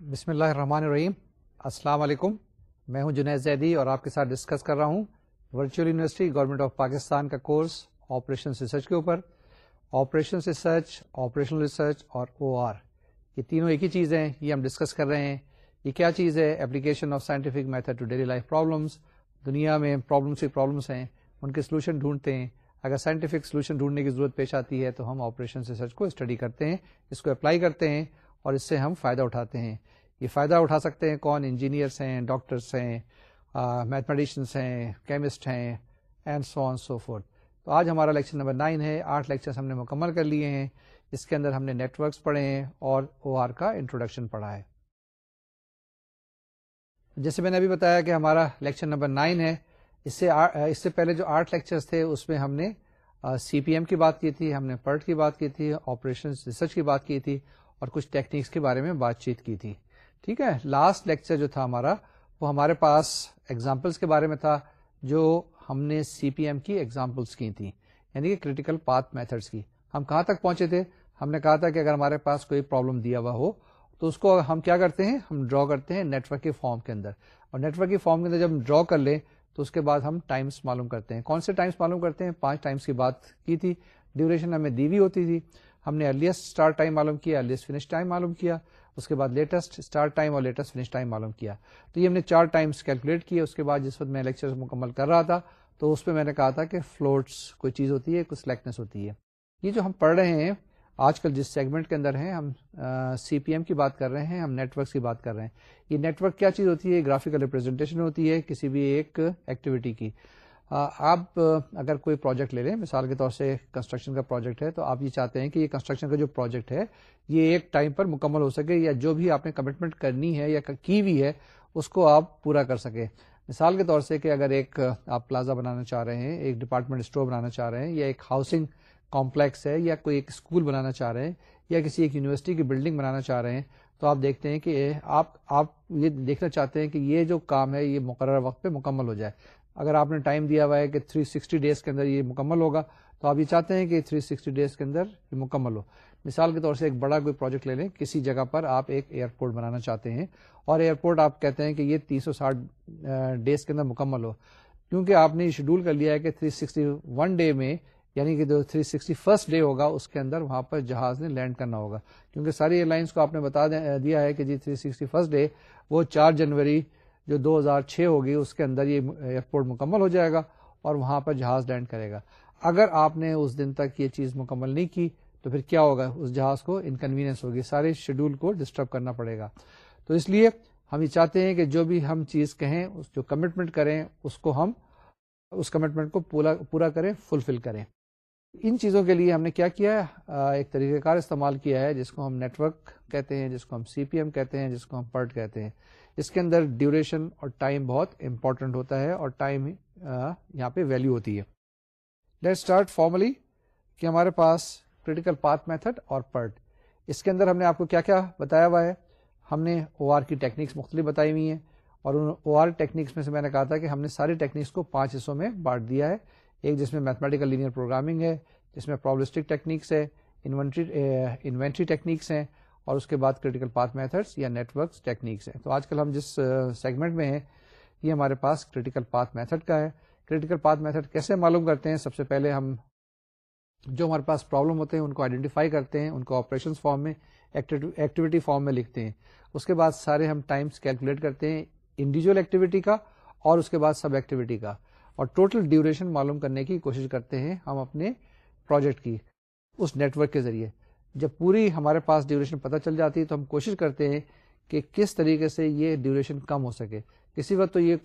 بسم اللہ الرحمن الرحیم۔ السلام علیکم۔ میں ہوں جنید زیدی اور آپ کے ساتھ ڈسکس کر رہا ہوں virtual university government of Pakistan کا کورس آپریشن ریسرچ کے اوپر۔ آپریشن ریسرچ آپریشنل ریسرچ اور او آر یہ تینوں ایک ہی چیز ہیں، یہ ہم ڈسکس کر رہے ہیں۔ یہ کیا چیز ہے؟ Application of scientific method to daily life problems دنیا میں پرابلمس ہی پرابلمس ہیں۔ ان کے سولوشن ڈھونڈتے ہیں۔ اگر سائنٹیفک سولوشن ڈھونڈنے کی ضرورت پیش آتی ہے تو ہم آپریشن ریسرچ کو اسٹڈی کرتے ہیں، اس کو اپلائی کرتے ہیں اور اس سے ہم فائدہ اٹھاتے ہیں۔ یہ فائدہ اٹھا سکتے ہیں کون انجینئرس ہیں ڈاکٹرس ہیں میتھمیٹیشینس ہیں کیمسٹ ہیں and so on so forth تو آج ہمارا لیکچر نمبر نائن ہے، آٹھ لیکچرس ہم نے مکمل کر لیے ہیں، اس کے اندر ہم نے نیٹورکس پڑھے ہیں اور او آر کا انٹروڈکشن پڑھا ہے۔ جیسے میں نے ابھی بتایا کہ ہمارا لیکچر نمبر نائن ہے، اس سے اس سے پہلے جو آٹھ لیکچرس تھے، اس میں ہم نے سی پی ایم کی بات کی تھی، ہم نے پرٹ کی بات کی تھی آپریشن ریسرچ کی بات کی تھی اور کچھ ٹیکنیکس کے بارے میں بات چیت کی تھی۔ ٹھیک ہے لاسٹ لیکچر جو تھا ہمارا، وہ ہمارے پاس ایگزامپلس کے بارے میں تھا، جو ہم نے سی پی ایم کی ایگزامپلس کی تھی یعنی کہ کریٹیکل پاتھ میتھڈس کی۔ ہم کہاں تک پہنچے تھے؟ ہم نے کہا تھا کہ اگر ہمارے پاس کوئی پرابلم دیا ہوا ہو، تو اس کو ہم کیا کرتے ہیں؟ ہم ڈرا کرتے ہیں نیٹورک کے فارم کے اندر۔ اور نیٹورک کی فارم کے اندر جب ہم ڈرا کر لیں، تو اس کے بعد ہم ٹائمس معلوم کرتے ہیں۔ کون سے ٹائمس معلوم کرتے ہیں؟ پانچ ٹائمس کی بات کی تھی۔ ڈیوریشن ہمیں دیوی ہوتی تھی۔ ہم نے ارلیسٹ اسٹارٹ ٹائم معلوم کیا ارلیسٹ فنش ٹائم معلوم کیا۔ اس کے بعد لیٹسٹ اسٹارٹ ٹائم اور لیٹسٹ فنش ٹائم معلوم کیا۔ تو یہ ہم نے چار ٹائمس کیلکولیٹ کیا اس کے بعد جس وقت میں لیکچر مکمل کر رہا تھا، تو اس پہ میں نے کہا تھا کہ فلوٹس کوئی چیز ہوتی ہے کچھ سلیکٹنس ہوتی ہے۔ یہ جو ہم پڑھ رہے ہیں، آج کل جس سیگمنٹ کے اندر ہیں، ہم سی پی ایم کی بات کر رہے ہیں، ہم نیٹورکس کی بات کر رہے ہیں۔ یہ نیٹورک کیا چیز ہوتی ہے؟ گرافیکل ریپرزینٹیشن ہوتی ہے کسی بھی ایک ایکٹیویٹی کی۔ آپ اگر کوئی پروجیکٹ لے لیں، مثال کے طور سے کنسٹرکشن کا پروجیکٹ ہے، تو آپ یہ چاہتے ہیں کہ یہ کنسٹرکشن کا جو پروجیکٹ ہے، یہ ایک ٹائم پر مکمل ہو سکے یا جو بھی آپ نے کمٹمنٹ کرنی ہے یا کی بھی ہے، اس کو آپ پورا کر سکے مثال کے طور سے کہ اگر ایک آپ پلازا بنانا چاہ رہے ہیں، ایک ڈپارٹمنٹ اسٹور بنانا چاہ رہے ہیں، یا ایک ہاؤسنگ کمپلیکس ہے، یا کوئی ایک اسکول بنانا چاہ رہے ہیں، یا کسی ایک یونیورسٹی کی بلڈنگ بنانا چاہ رہے ہیں، تو آپ دیکھتے ہیں کہ آپ آپ یہ دیکھنا چاہتے ہیں کہ یہ جو کام ہے، یہ مقررہ وقت پہ مکمل ہو جائے۔ اگر آپ نے ٹائم دیا ہوا ہے کہ 360 ڈیز کے اندر یہ مکمل ہوگا، تو آپ یہ چاہتے ہیں کہ 360 ڈیز کے اندر یہ مکمل ہو۔ مثال کے طور سے ایک بڑا کوئی پروجیکٹ لے لیں، کسی جگہ پر آپ ایک ایئرپورٹ بنانا چاہتے ہیں اور ایئرپورٹ آپ کہتے ہیں کہ یہ تین سو ساٹھ ڈیز کے اندر مکمل ہو۔ کیونکہ آپ نے یہ شیڈول کر لیا ہے کہ 361 ڈے میں یعنی کہ جو 361 فرسٹ ڈے ہوگا، اس کے اندر وہاں پر جہاز نے لینڈ کرنا ہوگا۔ کیونکہ ساری ایئر لائنس کو آپ نے بتا دیا ہے کہ جی 361 فرسٹ ڈے، وہ چار جنوری جو دو ہزار چھ ہوگی، اس کے اندر یہ ایئرپورٹ مکمل ہو جائے گا اور وہاں پر جہاز لینڈ کرے گا۔ اگر آپ نے اس دن تک یہ چیز مکمل نہیں کی، تو پھر کیا ہوگا؟ اس جہاز کو انکنوینئنس ہوگی، سارے شیڈول کو ڈسٹرب کرنا پڑے گا۔ تو اس لیے ہم یہ چاہتے ہیں کہ جو بھی ہم چیز کہیں جو کمٹمنٹ کریں، اس کو ہم، اس کمٹمنٹ کو پورا کریں فلفل کریں۔ ان چیزوں کے لیے ہم نے کیا کیا ہے؟ ایک طریقہ کار استعمال کیا ہے، جس کو ہم نیٹورک کہتے ہیں، جس کو ہم سی پی ایم کہتے ہیں، جس کو ہم پرٹ کہتے ہیں۔ اس کے اندر ڈیوریشن اور ٹائم بہت امپورٹنٹ ہوتا ہے اور ٹائم یہاں پہ ویلو ہوتی ہے۔ لیٹ اسٹارٹ فارملی کہ ہمارے پاس کریٹیکل پاتھ میتھڈ اور پرٹ اس کے اندر ہم نے آپ کو کیا کیا بتایا ہوا ہے؟ ہم نے او آر کی ٹیکنیکس مختلف بتائی ہوئی ہیں اور ان او آر ٹیکنیکس میں سے میں نے کہا تھا کہ ہم نے ساری ٹیکنیکس کو پانچ حصوں میں بانٹ دیا ہے۔ ایک جس میں میتھمیٹیکل لینئر پروگرامنگ ہے، جس میں پرابلسٹک ٹیکنیکس ہے انوینٹری ٹیکنیکس ہیں۔ اور اس کے بعد کریٹیکل پاتھ میتھڈس یا نیٹورکس ٹیکنیکس ہیں۔ تو آج کل ہم جس سیگمنٹ میں ہیں، یہ ہمارے پاس کریٹیکل پاتھ میتھڈ کا ہے۔ کریٹیکل پاتھ میتھڈ کیسے معلوم کرتے ہیں؟ سب سے پہلے ہم جو ہمارے پاس پرابلم ہوتے ہیں، ان کو آئیڈینٹیفائی کرتے ہیں، ان کو آپریشن فارم میں ایکٹیویٹی فارم میں لکھتے ہیں۔ اس کے بعد سارے ہم ٹائمس کیلکولیٹ کرتے ہیں انڈیویجل ایکٹیویٹی کا اور اس کے بعد سب ایکٹیویٹی کا۔ اور ٹوٹل ڈیوریشن معلوم کرنے کی کوشش کرتے ہیں ہم اپنے پروجیکٹ کی، اس نیٹورک کے ذریعے۔ جب پوری ہمارے پاس ڈیوریشن پتہ چل جاتی ہے تو ہم کوشش کرتے ہیں کہ کس طریقے سے یہ ڈیوریشن کم ہو سکے۔ کسی وقت تو یہ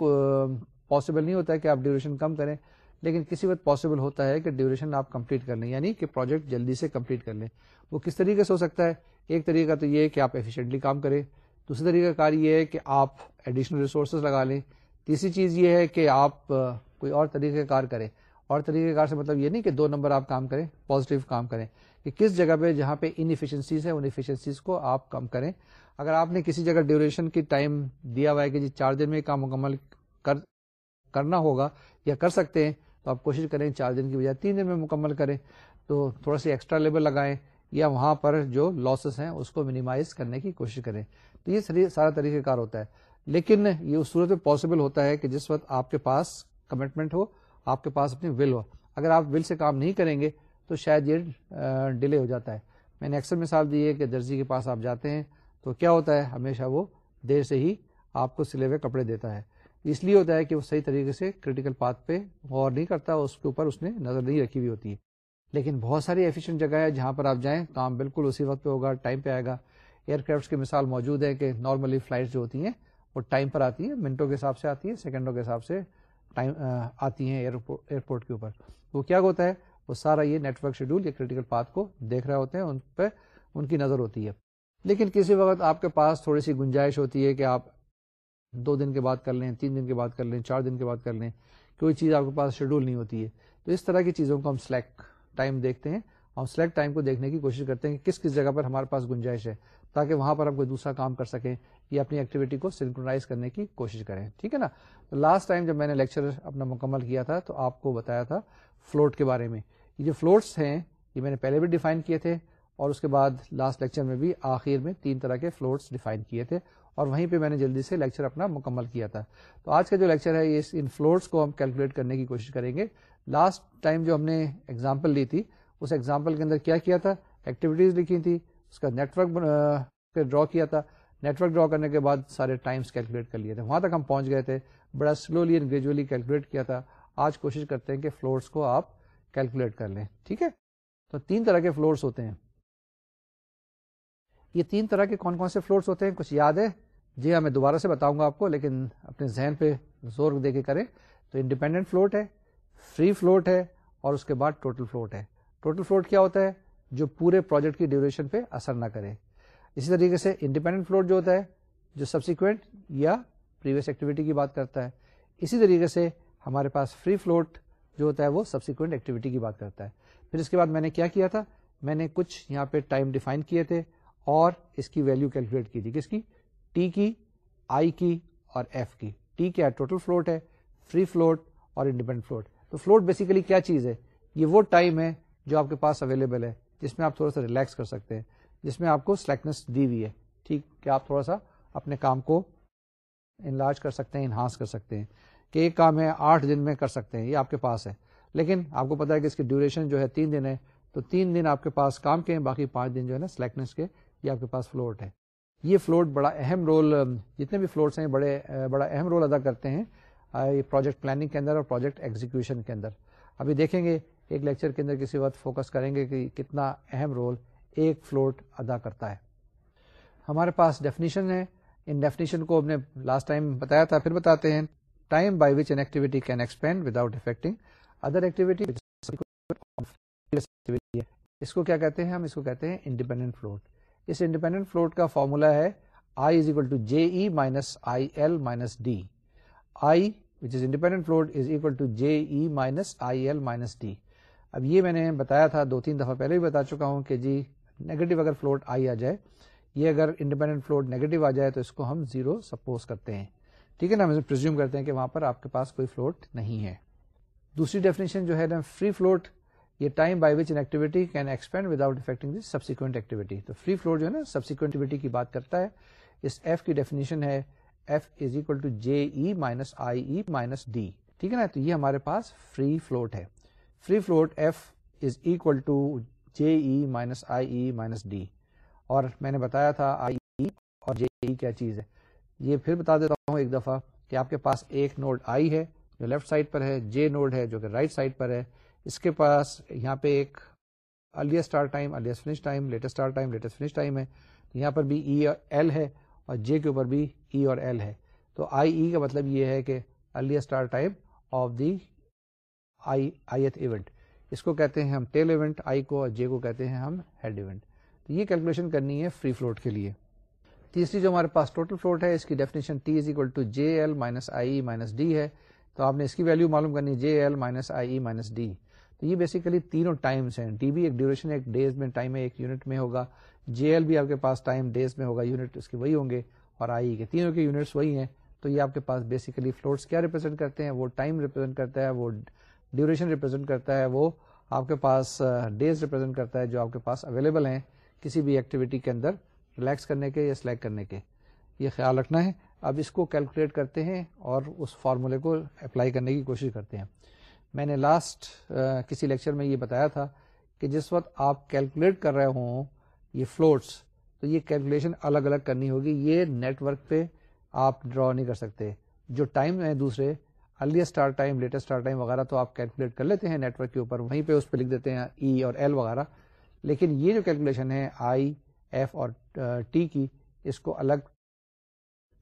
پاسبل نہیں ہوتا ہے کہ آپ ڈیوریشن کم کریں، لیکن کسی وقت پاسبل ہوتا ہے کہ ڈیوریشن آپ کمپلیٹ کر لیں یعنی کہ پروجیکٹ جلدی سے کمپلیٹ کر لیں۔ وہ کس طریقے سے ہو سکتا ہے؟ ایک طریقہ تو یہ ہے کہ آپ ایفیشینٹلی کام کریں۔ دوسری طریقہ کار یہ ہے کہ آپ ایڈیشنل ریسورسز لگا لیں۔ تیسری چیز یہ ہے کہ آپ، کوئی اور طریقہ کار کریں۔ اور طریقہ کار سے مطلب یہ نہیں کہ دو نمبر آپ کام کریں پازیٹیو کام کریں۔ کہ کس جگہ پہ جہاں پہ انفیشنسیز ہے ان ایفیشنسیز کو آپ کم کریں۔ اگر آپ نے کسی جگہ ڈیوریشن کی ٹائم دیا ہوا ہے کہ جی چار دن میں کام مکمل کر، کرنا ہوگا یا کر سکتے ہیں، تو آپ کوشش کریں چار دن کی بجائے تین دن میں مکمل کریں۔ تو تھوڑا سی ایکسٹرا لیبل لگائیں یا وہاں پر جو لاسز ہیں، اس کو منیمائز کرنے کی کوشش کریں۔ تو یہ سارا طریقہ کار ہوتا ہے۔ لیکن یہ اس صورت میں پاسبل ہوتا ہے کہ جس وقت آپ کے پاس کمٹمنٹ ہو، آپ کے پاس اپنی ول ہو۔ اگر آپ ول سے کام نہیں کریں گے تو شاید یہ ڈیلے ہو جاتا ہے۔ میں نے اکثر مثال دی ہے کہ درزی کے پاس آپ جاتے ہیں تو کیا ہوتا ہے؟ ہمیشہ وہ دیر سے ہی آپ کو سلے ہوئے کپڑے دیتا ہے۔ اس لیے ہوتا ہے کہ وہ صحیح طریقے سے کریٹیکل پاتھ پہ غور نہیں کرتا، اس کے اوپر اس نے نظر نہیں رکھی ہوئی ہوتی ہے۔ لیکن بہت ساری ایفیشینٹ جگہ ہے جہاں پر آپ جائیں کام بالکل اسی وقت پہ ہوگا ٹائم پہ آئے گا۔ ایئر کرافٹ کی مثال موجود ہے کہ نارملی فلائٹ جو ہوتی ہیں وہ ٹائم پر آتی ہیں منٹوں کے حساب سے آتی ہیں سیکنڈوں کے حساب سے ٹائم آتی ہیں ایئرپورٹ کے اوپر۔ وہ کیا ہوتا ہے؟ وہ سارا یہ نیٹ ورک شیڈول یا کریٹیکل پاتھ کو دیکھ رہے ہوتے ہیں، ان پہ ان کی نظر ہوتی ہے۔ لیکن کسی وقت آپ کے پاس تھوڑی سی گنجائش ہوتی ہے کہ آپ دو دن کے بعد کر لیں، تین دن کے بعد کر لیں، چار دن کے بعد کر لیں، کوئی چیز آپ کے پاس شیڈول نہیں ہوتی ہے۔ تو اس طرح کی چیزوں کو ہم سلیکٹ ٹائم دیکھتے ہیں۔ ہم سلیکٹ ٹائم کو دیکھنے کی کوشش کرتے ہیں کہ کس کس جگہ پر ہمارے پاس گنجائش ہے، تاکہ وہاں پر ہم کوئی دوسرا کام کر سکیں یا اپنی ایکٹیویٹی کو سنکرونائز کرنے کی کوشش کریں۔ ٹھیک ہے نا؟ لاسٹ ٹائم جب میں نے لیکچر اپنا مکمل کیا تھا تو آپ کو بتایا تھا فلوٹ کے بارے میں۔ یہ جو فلوٹس ہیں، یہ میں نے پہلے بھی ڈیفائن کیے تھے اور اس کے بعد لاسٹ لیکچر میں بھی آخر میں تین طرح کے فلوٹس ڈیفائن کیے تھے اور وہیں پہ میں نے جلدی سے لیکچر اپنا مکمل کیا تھا۔ تو آج کا جو لیکچر ہے، یہ ان فلوٹس کو ہم کیلکولیٹ کرنے کی کوشش کریں گے۔ لاسٹ ٹائم جو ہم نے ایگزامپل لی تھی، اس ایگزامپل کے اندر کیا کیا تھا؟ ایکٹیویٹیز لکھی تھی، اس کا نیٹورک ڈرا کیا تھا۔ نیٹورک ڈرا کرنے کے بعد سارے ٹائمس کیلکولیٹ کر لیے تھے۔ وہاں تک ہم پہنچ گئے تھے۔ بڑا سلولی اینڈ گریجولی کیلکولیٹ کیا تھا۔ آج کوشش کرتے ہیں کہ فلورس کو آپ کیلکولیٹ کر لیں، ٹھیک ہے؟ تو تین طرح کے فلورس ہوتے ہیں۔ یہ تین طرح کے کون کون سے فلورس ہوتے ہیں؟ کچھ یاد ہے؟ جی ہاں میں دوبارہ سے بتاؤں گا آپ کو، لیکن اپنے ذہن پہ زور دے کے کریں۔ تو انڈیپینڈنٹ فلوٹ ہے فری فلوٹ ہے اور اس کے بعد ٹوٹل فلوٹ ہے۔ ٹوٹل فلوٹ کیا ہوتا ہے؟ جو پورے پروجیکٹ کی ڈیوریشن پہ اثر نہ کرے۔ اسی طریقے سے انڈیپینڈنٹ فلوٹ جو ہوتا ہے، جو سبسیکوینٹ یا پریویس ایکٹیویٹی کی بات کرتا ہے، اسی طریقے سے ہمارے پاس فری فلوٹ جو ہوتا ہے وہ سبسیکوینٹ ایکٹیویٹی کی بات کرتا ہے۔ پھر اس کے بعد میں نے کیا کیا تھا؟ میں نے کچھ یہاں پہ ٹائم ڈیفائن کیے تھے اور اس کی ویلو کیلکولیٹ کی تھی۔ کس کی؟ ٹی کی آئی کی اور ایف کی۔ ٹی کیا ٹوٹل فلوٹ ہے فری فلوٹ اور انڈیپینڈنٹ فلوٹ تو فلوٹ بیسیکلی کیا چیز ہے؟ یہ وہ ٹائم ہے جو آپ کے پاس اویلیبل ہے، جس میں آپ تھوڑا سا ریلیکس کر سکتے ہیں، جس میں آپ کو سلیکنس دی ہوئی ہے۔ ٹھیک؟ کہ آپ تھوڑا سا اپنے کام کو انلارج کر سکتے ہیں انہانس کر سکتے ہیں۔ کہ ایک کام ہے آٹھ دن میں کر سکتے ہیں، یہ آپ کے پاس ہے۔ لیکن آپ کو پتا ہے کہ اس کی ڈیوریشن جو ہے تین دن ہے، تو تین دن آپ کے پاس کام کے ہیں، باقی پانچ دن جو ہے نا سلیکنس کے، یہ آپ کے پاس فلوٹ ہے۔ یہ فلوٹ بڑا اہم رول جتنے بھی فلوٹس ہیں، بڑے، بڑا اہم رول ادا کرتے ہیں پروجیکٹ پلاننگ کے اندر اور پروجیکٹ ایگزیکشن کے اندر۔ ابھی دیکھیں گے، ایک لیکچر کے اندر کسی وقت فوکس کریں گے کہ کتنا اہم رول ایک فلوٹ ادا کرتا ہے۔ ہمارے پاس ڈیفینیشن ہے۔ ان ڈیفینیشن کو ہم نے لاسٹ ٹائم بتایا تھا، پھر بتاتے ہیں۔ Time by which an activity can expand without affecting other activity اس کو کیا کہتے ہیں ہم اس کو کہتے ہیں انڈیپینڈنٹ فلوٹ اس انڈیپینڈنٹ فلوٹ کا فارمولا ہے I is equal to J E minus I L minus D I which is independent float is equal to J E minus I L minus D اب یہ میں نے بتایا تھا دو تین دفعہ پہلے بھی بتا چکا ہوں کہ جی نیگیٹو اگر فلوٹ آئی آ جائے یہ اگر انڈیپینڈنٹ فلوٹ نیگیٹو آ جائے تو اس کو ہم زیرو سپوز کرتے ہیں ٹھیک ہے نا، ہم پرزیوم کرتے ہیں کہ وہاں پر آپ کے پاس کوئی فلوٹ نہیں ہے۔ دوسری ڈیفینیشن جو ہے نا فری فلوٹ یہ time by which an activity can expand without affecting the subsequent activity تو فری فلوٹ جو ہے نا سبسیکوینٹ ایکٹیویٹی کی بات کرتا ہے۔ اس ایف کی ڈیفینیشن ہے F is equal to J E minus I E minus D ٹھیک ہے نا، تو یہ ہمارے پاس فری فلوٹ ہے۔ Free float F is equal to J E minus I E minus D اور میں نے بتایا تھا آئی ای اور جے ای کیا چیز ہے۔ یہ پھر بتا دیتا ہوں ایک دفعہ کہ آپ کے پاس ایک نوڈ آئی ہے جو لیفٹ سائڈ پر ہے، جے نوڈ ہے جو کہ رائٹ سائڈ پر ہے۔ اس کے پاس یہاں پہ ایک earliest start time earliest finish time latest start time latest finish time ہے۔ یہاں پر بھی ای اور ایل ہے اور جے کے اوپر بھی ای اور ایل ہے۔ تو آئی ای کا مطلب یہ ہے کہ earliest start time of the I ith event event اس کو کہتے ہیں ہم ٹیل ایونٹ آئی کو اور جے کو کہتے ہیں ہم ہیڈ ایونٹ تو یہ کیلکولیشن کرنی ہے فری فلوٹ کے لیے۔ تیسری جو ہمارے پاس ٹوٹل فلوٹ ہے، اس کی definition T is equal to J L minus I minus D ہے۔ تو آپ نے اس کی ویلو معلوم کرنی J L minus I E minus D تو یہ بیسیکلی تینوں ٹائمس ہیں۔ ڈی بھی ایک ڈیوریشن ایک ڈیز میں ٹائم ہے، ایک یونٹ میں ہوگا۔ جے ایل بھی آپ کے پاس ٹائم ڈیز میں ہوگا یونٹ اس کے وہی ہوں گے۔ اور آئی کے تینوں کے یونٹس وہی ہیں۔ تو یہ آپ کے پاس بیسیکلی فلوٹس کیا ریپرزینٹ کرتے ہیں؟ وہ ٹائم ریپرزینٹ کرتا ہے، وہ ڈیوریشن ریپرزینٹ کرتا ہے، وہ آپ کے پاس uh, ڈیز ریپرزینٹ کرتا ہے جو آپ کے پاس اویلیبل ہیں۔ کسی بھی ایکٹیویٹی کے اندر ریلیکس کرنے کے یا سلیکٹ کرنے کے، یہ خیال رکھنا ہے۔ اب اس کو کیلکولیٹ کرتے ہیں اور اس فارمولے کو اپلائی کرنے کی کوشش کرتے ہیں۔ میں نے لاسٹ کسی لیکچر میں یہ بتایا تھا کہ جس وقت آپ کیلکولیٹ کر رہے ہوں یہ فلوٹس تو یہ کیلکولیشن الگ الگ کرنی ہوگی۔ یہ نیٹ ورک پہ آپ ڈرا نہیں کر سکتے۔ جو ٹائم ہے دوسرے early start time latest start time وغیرہ تو آپ کیلکولیٹ کر لیتے ہیں نیٹ ورک کے اوپر۔ وہیں پہ اس پہ لکھ دیتے ہیں ای اور ایل وغیرہ۔ لیکن یہ جو کیلکولیشن ہے آئی ایف اور ٹی کی اس کو الگ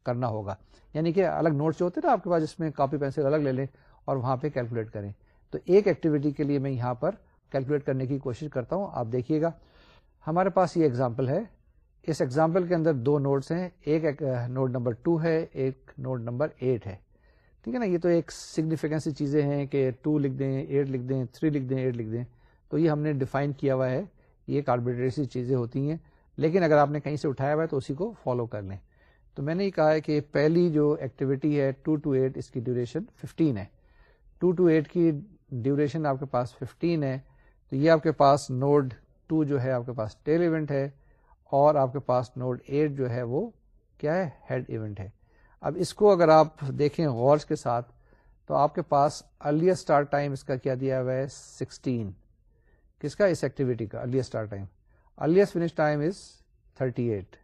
کرنا ہوگا۔ یعنی کہ الگ نوٹس جو ہوتے ہیں نا آپ کے پاس اس میں کاپی پینسل الگ لے لیں اور وہاں پہ کیلکولیٹ کریں۔ تو ایک ایکٹیویٹی کے لیے میں یہاں پر کیلکولیٹ کرنے کی کوشش کرتا ہوں، آپ دیکھیے گا۔ ہمارے پاس یہ ایگزامپل ہے۔ اس ایگزامپل کے اندر دو نوٹس ہیں، ایک نوٹ نمبر ٹو ہے، ایک نوٹ نمبر ایٹ ہے۔ ٹھیک ہے نا؟ یہ تو ایک سگنیفیکینس چیزیں ہیں کہ ٹو لکھ دیں ایٹ لکھ دیں تھری لکھ دیں ایٹ لکھ دیں۔ تو یہ ہم نے ڈیفائن کیا ہوا ہے۔ یہ کاربوریٹری سی چیزیں ہوتی ہیں۔ لیکن اگر آپ نے کہیں سے اٹھایا ہوا ہے تو اسی کو فالو کر لیں۔ تو میں نے یہ کہا ہے کہ پہلی جو ایکٹیویٹی ہے ٹو ٹو ایٹ اس کی ڈیوریشن ففٹین ہے۔ ٹو ٹو ایٹ کی ڈیوریشن آپ کے پاس ففٹین ہے۔ تو یہ آپ کے پاس نوڈ ٹو جو ہے آپ کے پاس ٹیل ایونٹ ہے اور آپ کے پاس نوڈ ایٹ جو ہے وہ کیا ہے؟ ہیڈ ایونٹ ہے۔ اب اس کو اگر آپ دیکھیں غور کے ساتھ تو آپ کے پاس ارلیسٹ اسٹارٹ ٹائم اس کا کیا دیا ہوا ہے؟ سکسٹین کس کا؟ اس ایکٹیویٹی کا earliest start time earliest finish time is thirty eight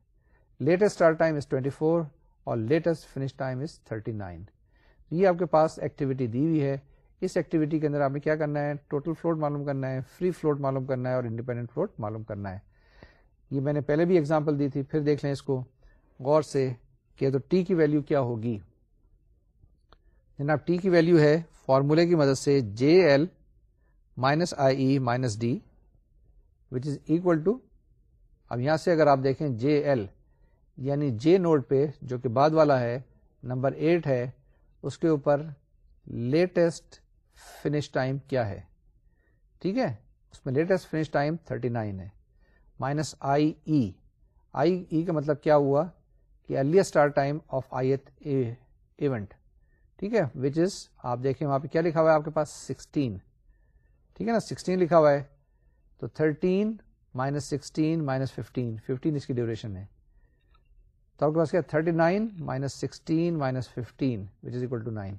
latest start time is twenty four اور latest finish time is thirty nine یہ آپ کے پاس ایکٹیویٹی دی ہوئی ہے۔ اس ایکٹیویٹی کے اندر آپ نے کیا کرنا ہے؟ ٹوٹل فلوٹ معلوم کرنا ہے فری فلوٹ معلوم کرنا ہے اور انڈیپینڈنٹ فلوٹ معلوم کرنا ہے۔ یہ میں نے پہلے بھی ایگزامپل دی تھی، پھر دیکھ لیں اس کو۔ غور سے کہ تو ٹی کی ویلو کیا ہوگی۔ جناب ٹی کی ویلو ہے فارمولے کی مدد سے J L minus I E minus D which is equal to اب یہاں سے اگر آپ دیکھیں جے ایل یعنی جے نوڈ پہ جو کہ بعد والا ہے، نمبر ایٹ ہے، اس کے اوپر لیٹسٹ فنش ٹائم کیا ہے؟ ٹھیک ہے؟ اس میں لیٹسٹ فنش ٹائم 39 ہے۔ Minus I E I E کا مطلب کیا ہوا؟ کہ early start time of I event ٹھیک ہے؟ وچ از آپ دیکھیں وہاں پہ کیا لکھا ہوا ہے آپ کے پاس؟ سکسٹین ٹھیک ہے نا؟ سکسٹین لکھا ہوا ہے۔ تو thirteen minus sixteen minus fifteen fifteen اس کی ڈیوریشن ہے۔ تو آپ کے پاس کیا thirty nine minus sixteen minus fifteen which is equal to nine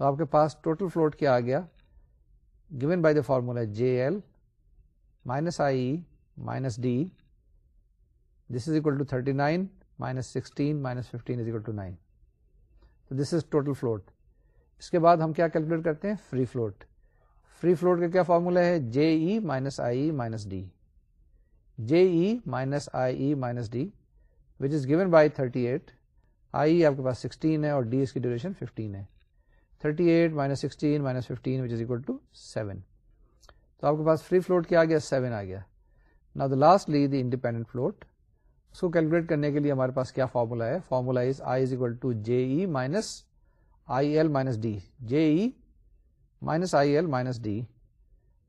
تو آپ کے پاس ٹوٹل فلوٹ کیا آ گیا؟ Given by the formula J L minus I minus D this is equal to thirty nine minus sixteen minus fifteen is equal to nine تو this is total float اس کے بعد ہم کیا کیلکولیٹ کرتے ہیں؟ فری فلوٹ فری فلوٹ کا کیا formula ہے؟ J E minus I minus D. J E minus I E minus D which is given by thirty eight I آپ کے پاس سکسٹین ہے اور ڈی اس کی ڈیوریشن ففٹین ہے۔ Thirty eight minus sixteen minus fifteen which is equal to seven تو آپ کے پاس فری فلوٹ کیا آ گیا؟ سیون آ گیا۔ نا دا لاسٹ لی دی انڈیپینڈنٹ فلوٹ اس کو کیلکولیٹ کرنے کے لیے ہمارے پاس کیا فارمولا ہے؟ Formula is I is equal to J E minus I L minus D J E minus I L minus D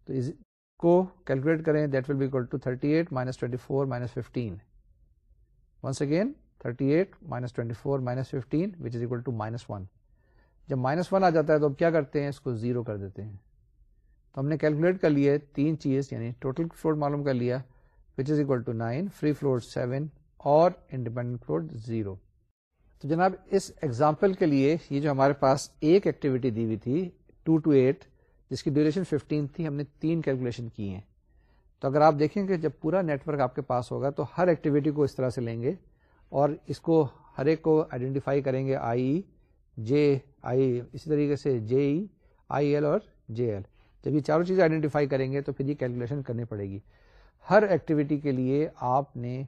تو اس کو کیلکولیٹ کریں that will be equal to thirty eight minus twenty four minus fifteen once again thirty eight minus twenty four minus fifteen which is equal to minus one جب minus one آ جاتا ہے تو اب کیا کرتے ہیں؟ اس کو زیرو کر دیتے ہیں. تو ہم نے کیلکولیٹ کر لیے تین چیز یعنی ٹوٹل فلوٹ معلوم کر لیا which is equal to nine free float seven اور انڈیپینڈنٹ فلوٹ زیرو تو جناب، اس ایگزامپل کے لیے یہ جو ہمارے پاس ایک ایکٹیویٹی دی ہوئی تھی ٹو ٹو ایٹ، جس کی ڈیوریشن ففٹین تھی، ہم نے تین کیلکولیشن کی ہیں۔ تو اگر آپ دیکھیں کہ جب پورا نیٹ ورک آپ کے پاس ہوگا، تو ہر ایکٹیویٹی کو اس طرح سے لیں گے اور اس کو ہر ایک کو آئیڈینٹیفائی کریں گے آئی جے آئی اسی طریقے سے جے ای آئی ایل اور جے ایل جب یہ چاروں چیزیں آئیڈینٹیفائی کریں گے، تو پھر یہ کیلکولیشن کرنی پڑے گی۔ ہر ایکٹیویٹی کے لیے آپ نے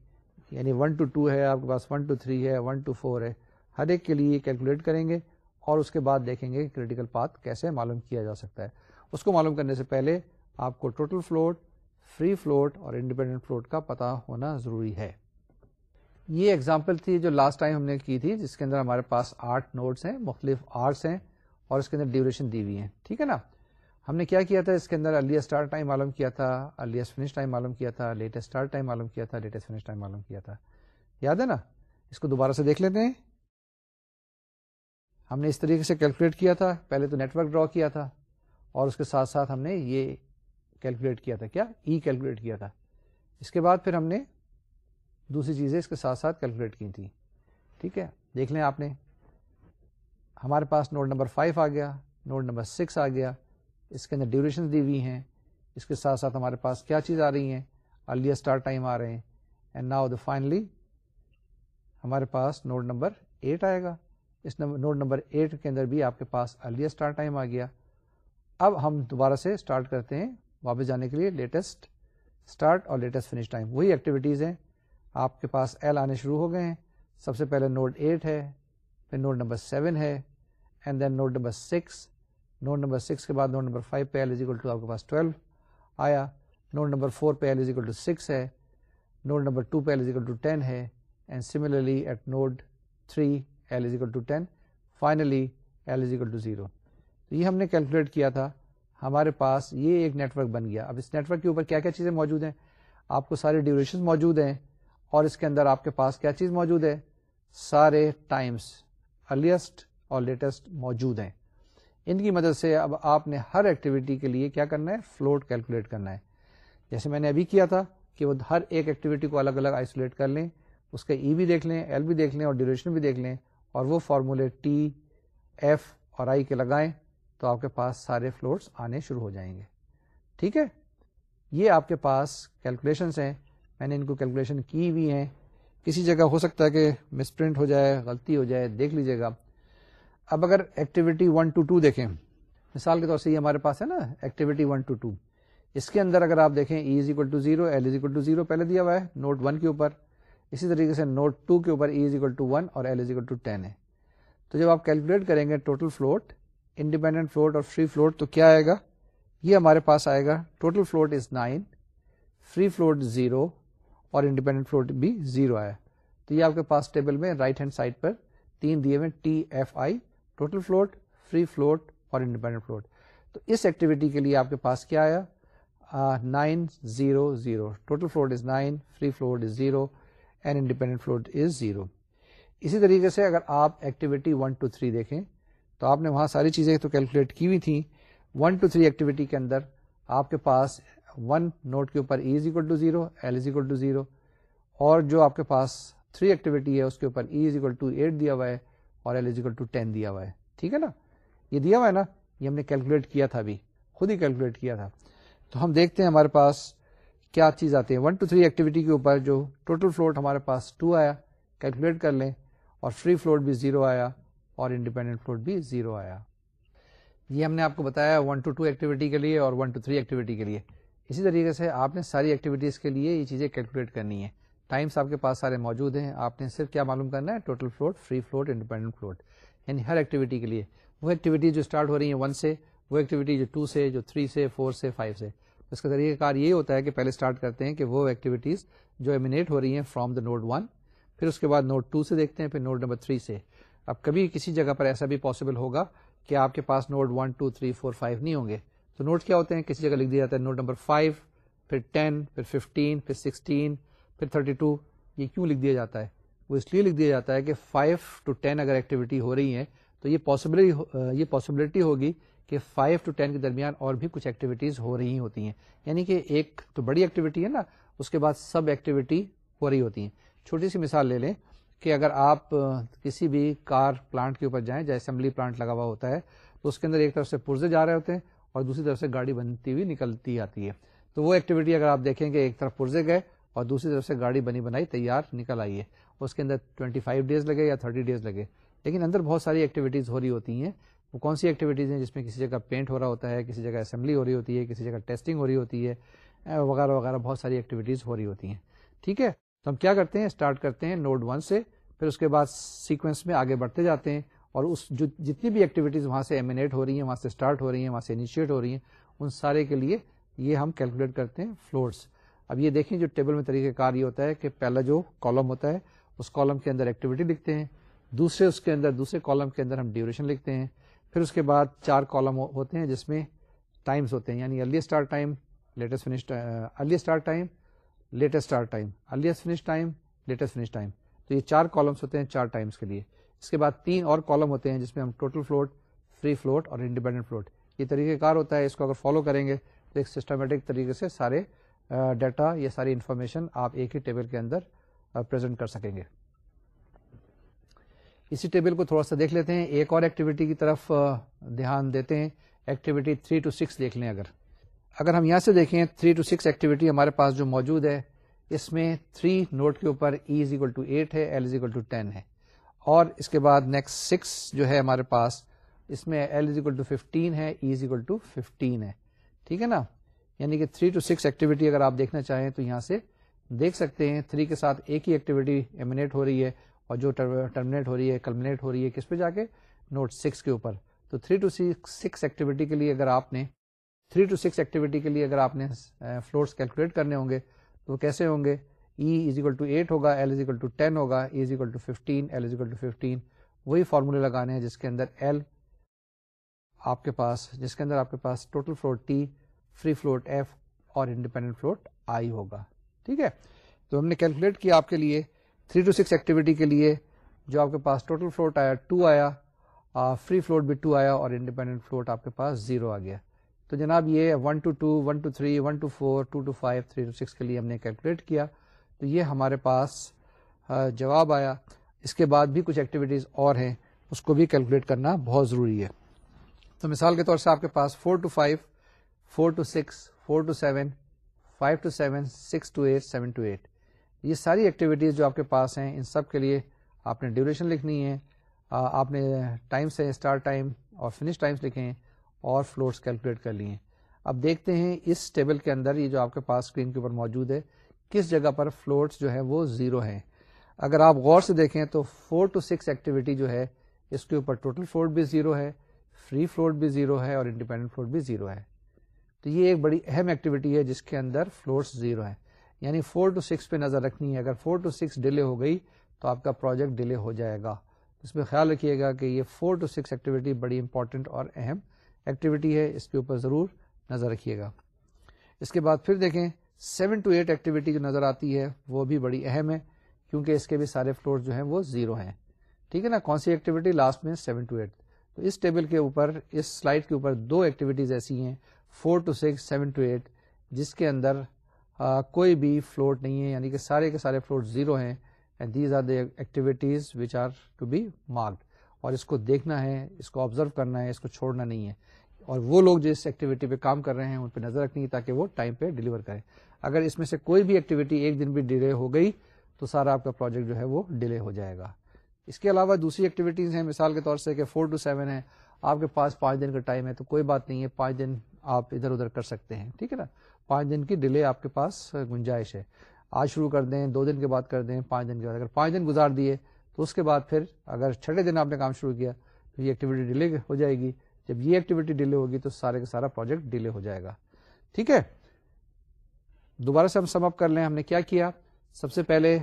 یعنی ون ٹو ٹو ہے، آپ کے پاس ون ٹو تھری ہے ون ٹو فور ہے، ہر ایک کے لیے کیلکولیٹ کریں گے۔ اور اس کے بعد دیکھیں گے کہ کریٹیکل پاتھ کیسے معلوم کیا جا سکتا ہے۔ اس کو معلوم کرنے سے پہلے آپ کو ٹوٹل فلوٹ فری فلوٹ اور انڈیپینڈنٹ فلوٹ کا پتا ہونا ضروری ہے۔ یہ ایگزامپل تھی جو لاسٹ ٹائم ہم نے کی تھی، جس کے اندر ہمارے پاس آٹھ نوٹس ہیں، مختلف آرٹس ہیں اور اس کے اندر ڈیوریشن دی ہوئی ہیں۔ ٹھیک ہے نا؟ ہم نے کیا کیا تھا؟ اس کے اندر ارلی اسٹارٹ ٹائم معلوم کیا تھا ارلیسٹ فنش ٹائم معلوم کیا تھا لیٹسٹ اسٹارٹ ٹائم معلوم کیا تھا لیٹسٹ فنش ٹائم معلوم کیا تھا۔ یاد ہے نا؟ اس کو دوبارہ سے دیکھ لیتے ہیں۔ ہم نے اس طریقے سے کیلکولیٹ کیا تھا، پہلے تو نیٹورک ڈرا کیا تھا، اور اس کے ساتھ ساتھ ہم نے یہ کیلکولیٹ کیا تھا، کیا؟ ای e کیلکولیٹ کیا تھا۔ اس کے بعد پھر ہم نے دوسری چیزیں اس کے ساتھ ساتھ کیلکولیٹ کی تھیں۔ ٹھیک ہے، دیکھ لیں آپ نے۔ ہمارے پاس نوٹ نمبر فائیو آ گیا نوٹ نمبر سکس آ گیا۔ اس کے اندر ڈیوریشن دی ہوئی ہیں۔ اس کے ساتھ ساتھ ہمارے پاس کیا چیز آ رہی ہیں؟ ارلیئر اسٹارٹ ٹائم آ رہے ہیں۔ اینڈ ناؤ دا فائنلی ہمارے پاس نوٹ نمبر ایٹ آئے گا۔ اس نوٹ نمبر ایٹ کے اندر بھی آپ کے پاس ارلیئر اسٹارٹ ٹائم آ گیا۔ اب ہم دوبارہ سے اسٹارٹ کرتے ہیں واپس جانے کے لیے لیٹسٹ اسٹارٹ اور لیٹسٹ فنش ٹائم وہی ایکٹیویٹیز ہیں۔ آپ کے پاس ایل آنے شروع ہو گئے ہیں۔ سب سے پہلے نوٹ ایٹ ہے، پھر نوٹ نمبر سیون ہے and then node number six. Node number six کے بعد نوٹ نمبر فائیو پہ ایل اکول ٹو آپ کے پاس ٹویلو آیا۔ نوٹ نمبر فور پہ ایل اکول ٹو سکس ہے۔ نوٹ نمبر ٹو پہ ایل اکول ٹو ٹین ہے۔ And similarly at node three L equal to ten finally L equal to zero یہ ہم نے کیلکولیٹ کیا تھا. ہمارے پاس یہ ایک نیٹ ورک بن گیا. اب اس نیٹ ورک کے اوپر کیا کیا چیزیں موجود ہیں؟ آپ کو سارے ڈیوریشن موجود ہیں اور اس کے اندر آپ کے پاس کیا چیز موجود ہے؟ سارے ٹائمس ارلیسٹ اور لیٹسٹ موجود ہیں. ان کی مدد سے اب آپ نے ہر ایکٹیویٹی کے لیے کیا کرنا ہے؟ فلوٹ کیلکولیٹ کرنا ہے. جیسے میں نے ابھی کیا تھا کہ وہ ہر ایک ایکٹیویٹی کو الگ الگ آئسولیٹ کر لیں، اس کا ای e بھی دیکھ لیں ایل بھی دیکھ لیں اور ڈیوریشن بھی دیکھ لیں اور وہ فارمولے ٹی ایف اور آئی کے لگائیں تو آپ کے پاس سارے فلوٹس آنے شروع ہو جائیں گے۔ ٹھیک ہے؟ یہ آپ کے پاس کیلکولیشنس ہیں۔ میں نے ان کو کیلکولیشن کی ہوئی ہیں۔ کسی جگہ ہو سکتا ہے کہ مس پرنٹ ہو جائے، غلطی ہو جائے، دیکھ لیجیے گا۔ اب اگر ایکٹیویٹی ون ٹو ٹو دیکھیں، مثال کے طور سے یہ ہمارے پاس ہے نا ایکٹیویٹی ون ٹو ٹو اس کے اندر اگر آپ دیکھیں E is equal to zero L is equal to zero پہلے دیا ہوا ہے، نوٹ ون کے اوپر۔ اسی طریقے سے نوٹ ٹو کے اوپر E is equal to one اور L is equal to ten ہے۔ تو جب آپ کیلکولیٹ کریں گے ٹوٹل فلوٹ انڈیپینڈنٹ فلوٹ اور فری فلوٹ تو کیا آئے گا؟ یہ ہمارے پاس آئے گا total float is nine free float zero اور انڈیپینڈنٹ فلوٹ بھی زیرو آیا۔ تو یہ آپ کے پاس ٹیبل میں رائٹ ہینڈ سائڈ پر تین دیے ہوئے T F I total float free float اور انڈیپینڈنٹ فلوٹ تو اس ایکٹیویٹی کے لیے آپ کے پاس کیا آیا؟ Nine zero zero total float is nine free float is zero and independent float is zero اسی طریقے سے اگر آپ ایکٹیویٹی ون ٹو تھری دیکھیں، تو آپ نے وہاں ساری چیزیں تو کیلکولیٹ کی ہوئی تھیں۔ ون ٹو تھری ایکٹیویٹی کے اندر آپ کے پاس ون نوٹ کے اوپر E is equal to zero L is equal to zero اور جو آپ کے پاس تھری ایکٹیویٹی ہے، اس کے اوپر E is equal to eight دیا ہوا ہے اور L is equal to ten دیا ہوا ہے۔ ٹھیک ہے نا؟ یہ دیا ہوا ہے نا؟ یہ ہم نے کیلکولیٹ کیا تھا ابھی، خود ہی کیلکولیٹ کیا تھا۔ تو ہم دیکھتے ہیں ہمارے پاس کیا چیز آتی ہے؟ ون ٹو تھری ایکٹیویٹی کے اوپر جو ٹوٹل فلوٹ ہمارے پاس ٹو آیا کیلکولیٹ کر لیں، اور فری فلوٹ بھی زیرو آیا، اور انڈیپینڈنٹ فلوٹ بھی زیرو آیا۔ یہ ہم نے آپ کو بتایا ون ٹو ٹو ایکٹیویٹی کے لیے اور ون ٹو تھری ایکٹیویٹی کے لیے۔ اسی طریقے سے آپ نے ساری ایکٹیویٹیز کے لیے یہ چیزیں کیلکولیٹ کرنی ہے ٹائمس آپ کے پاس سارے موجود ہیں، آپ نے صرف کیا معلوم کرنا ہے؟ Total float free float independent float یعنی ہر ایکٹیویٹی کے لیے۔ وہ ایکٹیویٹی جو اسٹارٹ ہو رہی ہیں ون سے، وہ ایکٹیویٹی جو ٹو سے، جو تھری سے فور سے فائیو سے۔ اس کا طریقہ کار یہ ہوتا ہے کہ پہلے اسٹارٹ کرتے ہیں کہ وہ ایکٹیویٹیز جو ایمینیٹ ہو رہی ہیں فرام دا نوٹ ون پھر اس کے بعد نوٹ ٹو سے دیکھتے ہیں، پھر نوٹ نمبر تھری سے۔ اب کبھی کسی جگہ پر ایسا بھی پاسبل ہوگا کہ آپ کے پاس node one two three four five نہیں ہوں گے۔ تو نوٹ کیا ہوتے ہیں؟ کسی جگہ لکھ دیا جاتا ہے نوٹ نمبر فائیو پھر ٹین پھر ففٹین پھر سکسٹین پھر تھرٹی ٹو یہ کیوں لکھ دیا جاتا ہے؟ وہ اس لیے لکھ دیا جاتا ہے کہ فائیو ٹو ٹین اگر ایکٹیویٹی ہو رہی ہے تو یہ پاسبلٹی یہ پاسبلٹی ہوگی کہ فائیو ٹو ٹین کے درمیان اور بھی کچھ ایکٹیویٹیز ہو رہی ہوتی ہیں۔ یعنی کہ ایک تو بڑی ایکٹیویٹی ہے نا، اس کے بعد سب ایکٹیویٹی ہو رہی ہوتی ہیں۔ چھوٹی سی مثال لے لیں کہ اگر آپ کسی بھی کار پلانٹ کے اوپر جائیں، جیسے اسمبلی پلانٹ لگا ہوا ہوتا ہے، تو اس کے اندر ایک طرف سے پرزے جا رہے ہوتے ہیں اور دوسری طرف سے گاڑی بنتی ہوئی نکلتی آتی ہے۔ تو وہ ایکٹیویٹی اگر آپ دیکھیں کہ ایک طرف پرزے گئے اور دوسری طرف سے گاڑی بنی بنائی، تیار نکل آئی ہے۔ اس کے اندر 25 فائیو ڈیز لگے یا 30 ڈیز لگے۔ لیکن اندر بہت ساری ایکٹیویٹیز ہو رہی ہوتی ہیں وہ کون سی ایکٹیویٹیز ہیں جس میں کسی جگہ پینٹ ہو رہا ہوتا ہے، کسی جگہ اسمبلی ہو رہی ہوتی ہے، کسی جگہ ٹیسٹنگ ہو رہی ہوتی ہے وغیرہ وغیرہ بہت ساری ایکٹیویٹیز ہو رہی ہوتی ہیں۔ ٹھیک ہے؟ تو ہم کیا کرتے ہیں؟ اسٹارٹ کرتے ہیں نوڈ ون سے، پھر اس کے بعد سیکوینس میں آگے بڑھتے جاتے ہیں اور اس جو، جتنی بھی ایکٹیویٹیز وہاں سے ایمینیٹ ہو رہی ہیں، وہاں سے اسٹارٹ ہو رہی ہیں، وہاں سے انیشیٹ ہو رہی ہیں، ان سارے کے لیے یہ ہم کیلکولیٹ کرتے ہیں فلورس اب یہ دیکھیں جو ٹیبل میں طریقہ کار یہ ہوتا ہے کہ پہلا جو کالم ہوتا ہے، اس کالم کے اندر ایکٹیویٹی لکھتے ہیں۔ دوسرے اس کے اندر، دوسرے کالم کے اندر ہم ڈیوریشن لکھتے ہیں۔ پھر اس کے بعد چار کالم ہوتے ہیں جس میں ٹائمس ہوتے ہیں یعنی early start time latest finish early start time latest start time earliest finish time latest finish time تو یہ چار کالمس ہوتے ہیں چار ٹائمس کے لیے۔ اس کے بعد تین اور کالم ہوتے ہیں جس میں ہم ٹوٹل فلوٹ فری فلوٹ اور انڈیپینڈنٹ فلوٹ یہ طریقہ کار ہوتا ہے، اس کو اگر فالو کریں گے تو ایک سسٹمیٹک طریقے سے سارے ڈیٹا یا ساری انفارمیشن آپ ایک ہی ٹیبل کے اندر پرزینٹ کر سکیں گے۔ اسی ٹیبل کو تھوڑا سا دیکھ لیتے ہیں۔ ایک اور ایکٹیویٹی کی طرف دھیان دیتے ہیں۔ ایکٹیویٹی تھری ٹو سکس دیکھ لیں اگر۔ اگر ہم یہاں سے دیکھیں تھری ٹو سکس ایکٹیویٹی ہمارے پاس جو موجود ہے، اس میں تھری نوٹ کے اوپر E is equal to eight ہے L is equal to ten ہے۔ اور اس کے بعد نیکسٹ سکس جو ہے ہمارے پاس، اس میں L is equal to fifteen ہے E is equal to fifteen ہے۔ ٹھیک ہے نا؟ یعنی کہ تھری ٹو سکس ایکٹیویٹی اگر آپ دیکھنا چاہیں تو یہاں سے دیکھ سکتے ہیں۔ تھری کے ساتھ ایک ہی ایکٹیویٹی ایمینیٹ ہو رہی ہے۔ اور جو ٹرمینیٹ ہو رہی ہے کلمنیٹ ہو رہی ہے کس پہ جا کے؟ نوٹ سکس کے اوپر. تو تھری ٹو سکس ایکٹیویٹی کے لیے اگر آپ نے تھری ٹو سکس ایکٹیویٹی کے لیے اگر آپ نے uh, فلورس کیلکولیٹ کرنے ہوں گے، تو وہ کیسے ہوں گے؟ E is equal to eight ہوگا L is equal to ten ہوگا E is equal to fifteen L is equal to fifteen وہی فارمولے لگانے ہیں جس کے اندر ایل آپ کے پاس، جس کے اندر آپ کے پاس total float T free float F اور انڈیپینڈنٹ فلوٹ آئی ہوگا. ٹھیک ہے؟ تو ہم نے کیلکولیٹ کیا آپ کے لیے. تھری ٹو سکس ایکٹیویٹی کے لیے جو آپ کے پاس ٹوٹل فلوٹ آیا ٹو آیا فری فلوٹ بھی ٹو آیا اور انڈیپینڈنٹ فلوٹ آپ کے پاس زیرو آ گیا۔ تو جناب یہ one to two one to three one to four two to five three to six کے لیے ہم نے کیلکولیٹ کیا۔ تو یہ ہمارے پاس جواب آیا۔ اس کے بعد بھی کچھ ایکٹیویٹیز اور ہیں، اس کو بھی کیلکولیٹ کرنا بہت ضروری ہے۔ تو مثال کے طور سے آپ کے پاس four to five four to six four to seven five to seven six to eight seven to eight یہ ساری ایکٹیویٹیز جو آپ کے پاس ہیں، ان سب کے لیے آپ نے ڈیوریشن لکھنی ہے آپ نے ٹائم سے اسٹارٹ ٹائم اور فنش ٹائمس لکھے ہیں اور فلورس کیلکولیٹ کر لیے اب دیکھتے ہیں اس ٹیبل کے اندر یہ جو آپ کے پاس اسکرین کے اوپر موجود ہے، کس جگہ پر فلوٹس جو ہے وہ زیرو ہیں۔ اگر آپ غور سے دیکھیں تو فور ٹو سکس ایکٹیویٹی جو ہے، اس کے اوپر ٹوٹل فلوٹ بھی زیرو ہے فری فلوٹ بھی زیرو ہے اور انڈیپینڈنٹ فلوٹ بھی زیرو ہے۔ تو یہ ایک بڑی اہم ایکٹیویٹی ہے جس کے اندر فلوٹس زیرو ہے یعنی فور ٹو سکس پہ نظر رکھنی ہے۔ اگر فور ٹو سکس ڈیلے ہو گئی تو آپ کا پروجیکٹ ڈیلے ہو جائے گا۔ اس میں خیال رکھیے گا کہ یہ فور ٹو سکس ایکٹیویٹی بڑی امپورٹنٹ اور اہم ایکٹیویٹی ہے۔ اس کے اوپر ضرور نظر رکھیے گا۔ اس کے بعد پھر دیکھیں، سیون ٹو ایٹ ایکٹیویٹی جو نظر آتی ہے وہ بھی بڑی اہم ہے، کیونکہ اس کے بھی سارے فلور جو ہیں وہ زیرو ہیں۔ ٹھیک ہے نا؟ کون سی ایکٹیویٹی؟ لاسٹ میں سیون ٹو ایٹ۔ تو اس ٹیبل کے اوپر، اس سلائڈ کے اوپر دو ایکٹیویٹیز ایسی ہیں، four to six, seven to eight, جس کے اندر کوئی بھی فلوٹ نہیں ہے یعنی کہ سارے کے سارے فلوٹ زیرو ہیں and these are the activities which are to be marked اور اس کو دیکھنا ہے، اس کو آبزرو کرنا ہے، اس کو چھوڑنا نہیں ہے۔ اور وہ لوگ جو اس ایکٹیویٹی پہ کام کر رہے ہیں، ان پہ نظر رکھنی ہے تاکہ وہ ٹائم پہ ڈلیور کریں۔ اگر اس میں سے کوئی بھی ایکٹیویٹی ایک دن بھی ڈیلے ہو گئی، تو سارا آپ کا پروجیکٹ جو ہے وہ ڈیلے ہو جائے گا۔ اس کے علاوہ دوسری ایکٹیویٹیز ہیں، مثال کے طور سے کہ فور ٹو سیون ہے آپ کے پاس پانچ دن کا ٹائم ہے، تو کوئی بات نہیں ہے، پانچ دن آپ ادھر ادھر کر سکتے ہیں، ٹھیک ہے نا؟ پانچ دن کی ڈیلے آپ کے پاس گنجائش ہے۔ آج شروع کر دیں، دو دن کے بعد کر دیں، پانچ دن کے بعد۔ اگر پانچ دن گزار دیے تو اس کے بعد پھر اگر چھٹے دن آپ نے کام شروع کیا تو یہ ایکٹیویٹی ڈیلے ہو جائے گی۔ جب یہ ایکٹیویٹی ڈیلے ہوگی تو سارے کا سارا پروجیکٹ ڈیلے ہو جائے گا۔ ٹھیک ہے؟ دوبارہ سے ہم سم اپ کر لیں، ہم نے کیا کیا؟ سب سے پہلے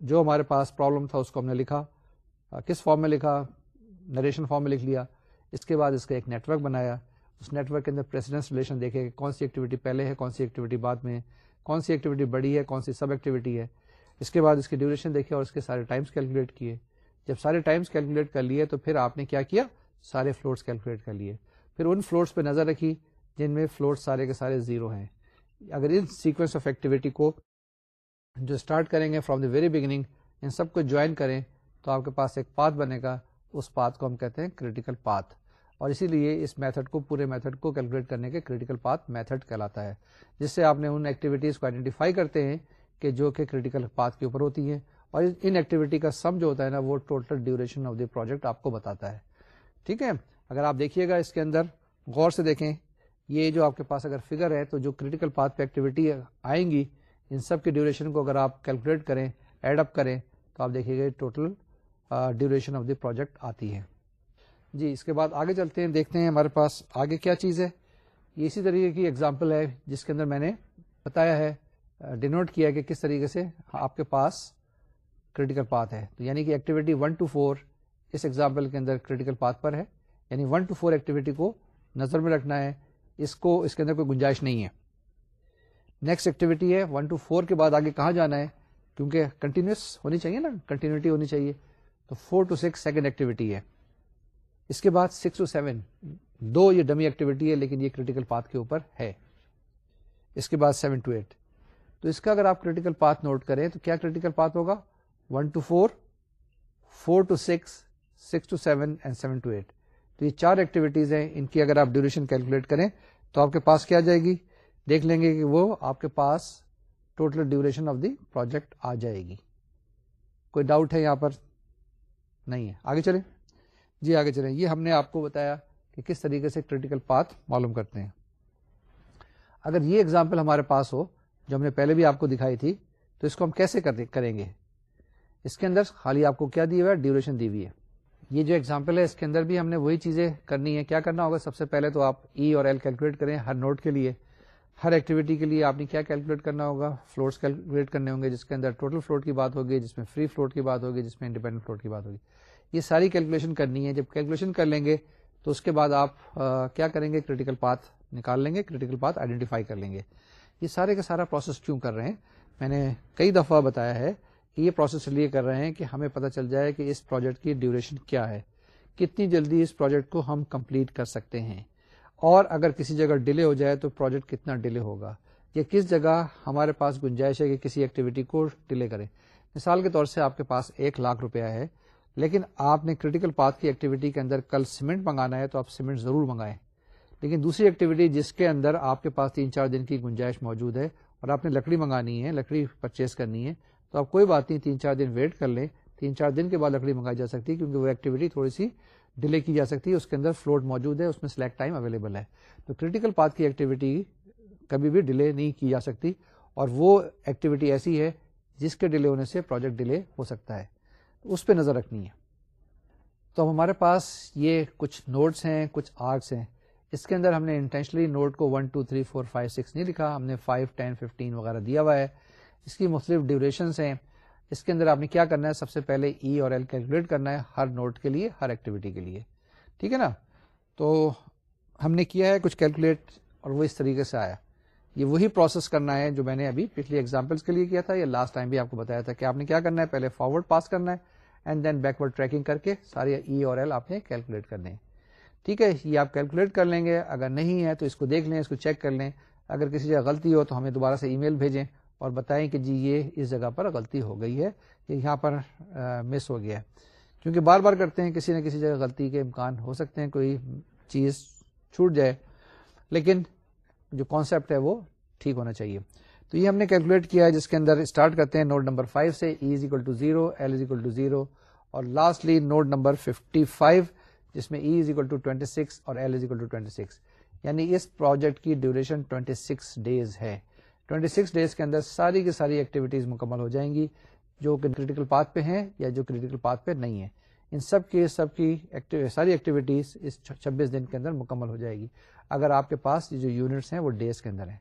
جو ہمارے پاس پرابلم تھا اس کو ہم نے لکھا۔ کس فارم میں لکھا؟ نریشن فارم میں لکھ لیا۔ اس کے بعد اس کا ایک نیٹ ورک بنایا۔ اس نیٹ ورک کے اندر پریسیڈنس ریلیشن دیکھے کہ کون سی ایکٹیویٹی پہلے ہے، کون سی ایکٹیویٹی بعد میں کون سی ایکٹیویٹی بڑی ہے، کون سی سب ایکٹیویٹی ہے۔ اس کے بعد اس کی ڈیوریشن دیکھے اور اس کے سارے ٹائمس کیلکولیٹ کیے۔ جب سارے ٹائمس کیلکولیٹ کر لیے تو پھر آپ نے کیا کیا؟ سارے فلورس کیلکولیٹ کر لیے۔ پھر ان فلورس پہ نظر رکھی جن میں فلور سارے کے سارے زیرو ہیں۔ اگر ان سیکوینس آف ایکٹیویٹی کو جو اسٹارٹ کریں گے فرام دا ویری بگننگ ان سب کو جوائن کریں تو آپ کے پاس ایک پاتھ بنے گا۔ اس پاتھ کو ہم کہتے ہیں کریٹیکل پاتھ اور اسی لیے اس میتھڈ کو پورے میتھڈ کو کیلکولیٹ کرنے کے کریٹیکل پاتھ میتھڈ کہلاتا ہے، جس سے آپ نے ان ایکٹیویٹیز کو آئیڈینٹیفائی کرتے ہیں کہ جو کہ کریٹیکل پاتھ کے اوپر ہوتی ہیں۔ اور ان ایکٹیویٹی کا سم جو ہوتا ہے نا، وہ total duration of the project آپ کو بتاتا ہے۔ ٹھیک ہے؟ اگر آپ دیکھیے گا اس کے اندر، غور سے دیکھیں، یہ جو آپ کے پاس اگر فگر ہے، تو جو کریٹیکل پاتھ پہ ایکٹیویٹی آئیں گی، ان سب کی ڈیوریشن کو اگر آپ کیلکولیٹ کریں ایڈ اپ کریں، تو آپ دیکھیے گا total duration of the project آتی ہے۔ جی اس کے بعد آگے چلتے ہیں، دیکھتے ہیں ہمارے پاس آگے کیا چیز ہے۔ یہ اسی طریقے کی ایگزامپل ہے جس کے اندر میں نے بتایا ہے ڈینوٹ کیا کہ کس طریقے سے آپ کے پاس کریٹیکل پاتھ ہے۔ تو یعنی کہ ایکٹیویٹی ون ٹو فور اس ایگزامپل کے اندر کریٹیکل پاتھ پر ہے۔ یعنی ون ٹو فور ایکٹیویٹی کو نظر میں رکھنا ہے، اس کو، اس کے اندر کوئی گنجائش نہیں ہے۔ نیکسٹ ایکٹیویٹی ہے ون ٹو فور کے بعد آگے کہاں جانا ہے؟ کیونکہ کنٹینیوس ہونی چاہیے نا کنٹینیوٹی ہونی چاہیے۔ تو four to six second activity ہے۔ اس کے بعد سکس ٹو سیون دو یہ ڈمی ایکٹیویٹی ہے لیکن یہ کریٹیکل پاتھ کے اوپر ہے۔ اس کے بعد سیون ٹو ایٹ تو اس کا اگر آپ کریٹیکل پاتھ نوٹ کریں تو کیا کریٹیکل پاتھ ہوگا؟ One to four four to six six to seven and seven to eight تو یہ چار ایکٹیویٹیز ہیں۔ ان کی اگر آپ ڈیوریشن کیلکولیٹ کریں تو آپ کے پاس کیا جائے گی؟ دیکھ لیں گے کہ وہ آپ کے پاس total duration of the project آ جائے گی۔ کوئی ڈاؤٹ ہے یہاں پر؟ نہیں ہے۔ آگے چلیں۔ جی آگے چلیں۔ یہ ہم نے آپ کو بتایا کہ کس طریقے سے کریٹیکل پاتھ معلوم کرتے ہیں۔ اگر یہ اگزامپل ہمارے پاس ہو، جو ہم نے پہلے بھی آپ کو دکھائی تھی، تو اس کو ہم کیسے کریں گے؟ اس کے اندر خالی آپ کو کیا دی ہوا ہے؟ ڈیوریشن دی ہوئی ہے۔ یہ جو ایگزامپل ہے، اس کے اندر بھی ہم نے وہی چیزیں کرنی ہے کیا کرنا ہوگا؟ سب سے پہلے تو آپ ای اور ایل کیلکولیٹ کریں ہر نوٹ کے لیے۔ ہر ایکٹیویٹی کے لیے آپ نے کیا کیلکولیٹ کرنا ہوگا؟ فلوٹس کیلکولیٹ کرنے ہوں گے، جس کے اندر ٹوٹل فلوٹ کی بات ہوگی، جس میں فری فلوٹ کی بات ہوگی، جس میں انڈیپینڈنٹ فلوٹ کی بات ہوگی۔ یہ ساری کیلکولیشن کرنی ہے۔ جب کیلکولیشن کر لیں گے تو اس کے بعد آپ کیا کریں گے؟ کریٹیکل پاتھ نکال لیں گے کریٹیکل پاتھ آئیڈینٹیفائی کر لیں گے۔ یہ سارے کا سارا پروسیس کیوں کر رہے ہیں؟ میں نے کئی دفعہ بتایا ہے کہ یہ پروسیس لیے کر رہے ہیں کہ ہمیں پتہ چل جائے کہ اس پروجیکٹ کی ڈیوریشن کیا ہے۔ کتنی جلدی اس پروجیکٹ کو ہم کمپلیٹ کر سکتے ہیں۔ اور اگر کسی جگہ ڈیلے ہو جائے تو پروجیکٹ کتنا ڈیلے ہوگا؟ یا کس جگہ ہمارے پاس گنجائش ہے کہ کسی ایکٹیویٹی کو ڈیلے کریں؟ مثال کے طور سے آپ کے پاس ایک لاکھ روپیہ ہے۔ لیکن آپ نے کریٹیکل پاتھ کی ایکٹیویٹی کے اندر کل سیمنٹ منگانا ہے تو آپ سیمنٹ ضرور منگائیں۔ لیکن دوسری ایکٹیویٹی جس کے اندر آپ کے پاس تین چار دن کی گنجائش موجود ہے اور آپ نے لکڑی منگانی ہے، لکڑی پرچیز کرنی ہے، تو آپ کوئی بات نہیں، تین چار دن ویٹ کر لیں۔ تین چار دن کے بعد لکڑی منگائی جا سکتی ہے کیونکہ وہ ایکٹیویٹی تھوڑی سی ڈیلے کی جا سکتی ہے، اس کے اندر فلوٹ موجود ہے، اس میں سلیکٹ ٹائم اویلیبل ہے۔ تو کریٹیکل پاتھ کی ایکٹیویٹی کبھی بھی ڈیلے نہیں کی جا سکتی اور وہ ایکٹیویٹی ایسی ہے جس کے ڈیلے ہونے سے پروجیکٹ ڈیلے ہو سکتا ہے۔ اس پہ نظر رکھنی ہے۔ تو اب ہمارے پاس یہ کچھ نوٹس ہیں، کچھ آرٹس ہیں۔ اس کے اندر ہم نے انٹینشنلی نوٹ کو one two three four five six نہیں لکھا، ہم نے فائیو ٹین ففٹین وغیرہ دیا ہوا ہے۔ اس کی مختلف ڈیوریشنس ہیں۔ اس کے اندر آپ نے کیا کرنا ہے؟ سب سے پہلے ای اور ایل کیلکولیٹ کرنا ہے ہر نوٹ کے لیے، ہر ایکٹیویٹی کے لیے۔ ٹھیک ہے نا؟ تو ہم نے کیا ہے، کچھ کیلکولیٹ اور وہ اس طریقے سے آیا۔ یہ وہی پروسیس کرنا ہے جو میں نے ابھی پچھلی ایگزامپلس کے لیے کیا تھا یا لاسٹ ٹائم بھی آپ کو بتایا تھا کہ آپ نے کیا کرنا ہے؟ پہلے فارورڈ پاس کرنا ہے۔ اینڈ دین بیکورڈ ٹریکنگ کر کے سارے ای اور ایل آپ نے کیلکولیٹ کرنے ٹھیک ہے یہ آپ کیلکولیٹ کر لیں گے اگر نہیں ہے تو اس کو دیکھ لیں اس کو چیک کر لیں اگر کسی جگہ غلطی ہو تو ہمیں دوبارہ سے ای میل بھیجیں اور بتائیں کہ جی یہ اس جگہ پر غلطی ہو گئی ہے کہ یہاں پر مس ہو گیا ہے کیونکہ بار بار کرتے ہیں کسی نہ کسی جگہ غلطی کے امکان ہو سکتے ہیں کوئی چیز چھوٹ جائے لیکن جو کانسیپٹ ہے وہ ٹھیک ہونا چاہیے تو یہ ہم نے کیلکولیٹ کیا ہے، جس کے اندر اسٹارٹ کرتے ہیں نوٹ نمبر 5 سے E is equal to zero L is equal to zero اور لاسٹلی نوٹ نمبر 55 جس میں E is equal to twenty six اور L is equal to twenty six یعنی اس پروجیکٹ کی ڈیوریشن 26 ڈیز ہے۔ 26 ڈیز کے اندر ساری کی ساری ایکٹیویٹیز مکمل ہو جائیں گی، جو کریٹیکل پاتھ پہ ہیں یا جو کریٹیکل پاتھ پہ نہیں ہے ان سب کی سب کی ساری ایکٹیویٹیز اس 26 دن کے اندر مکمل ہو جائے گی۔ اگر آپ کے پاس جو یونٹس ہیں وہ ڈیز کے اندر ہیں۔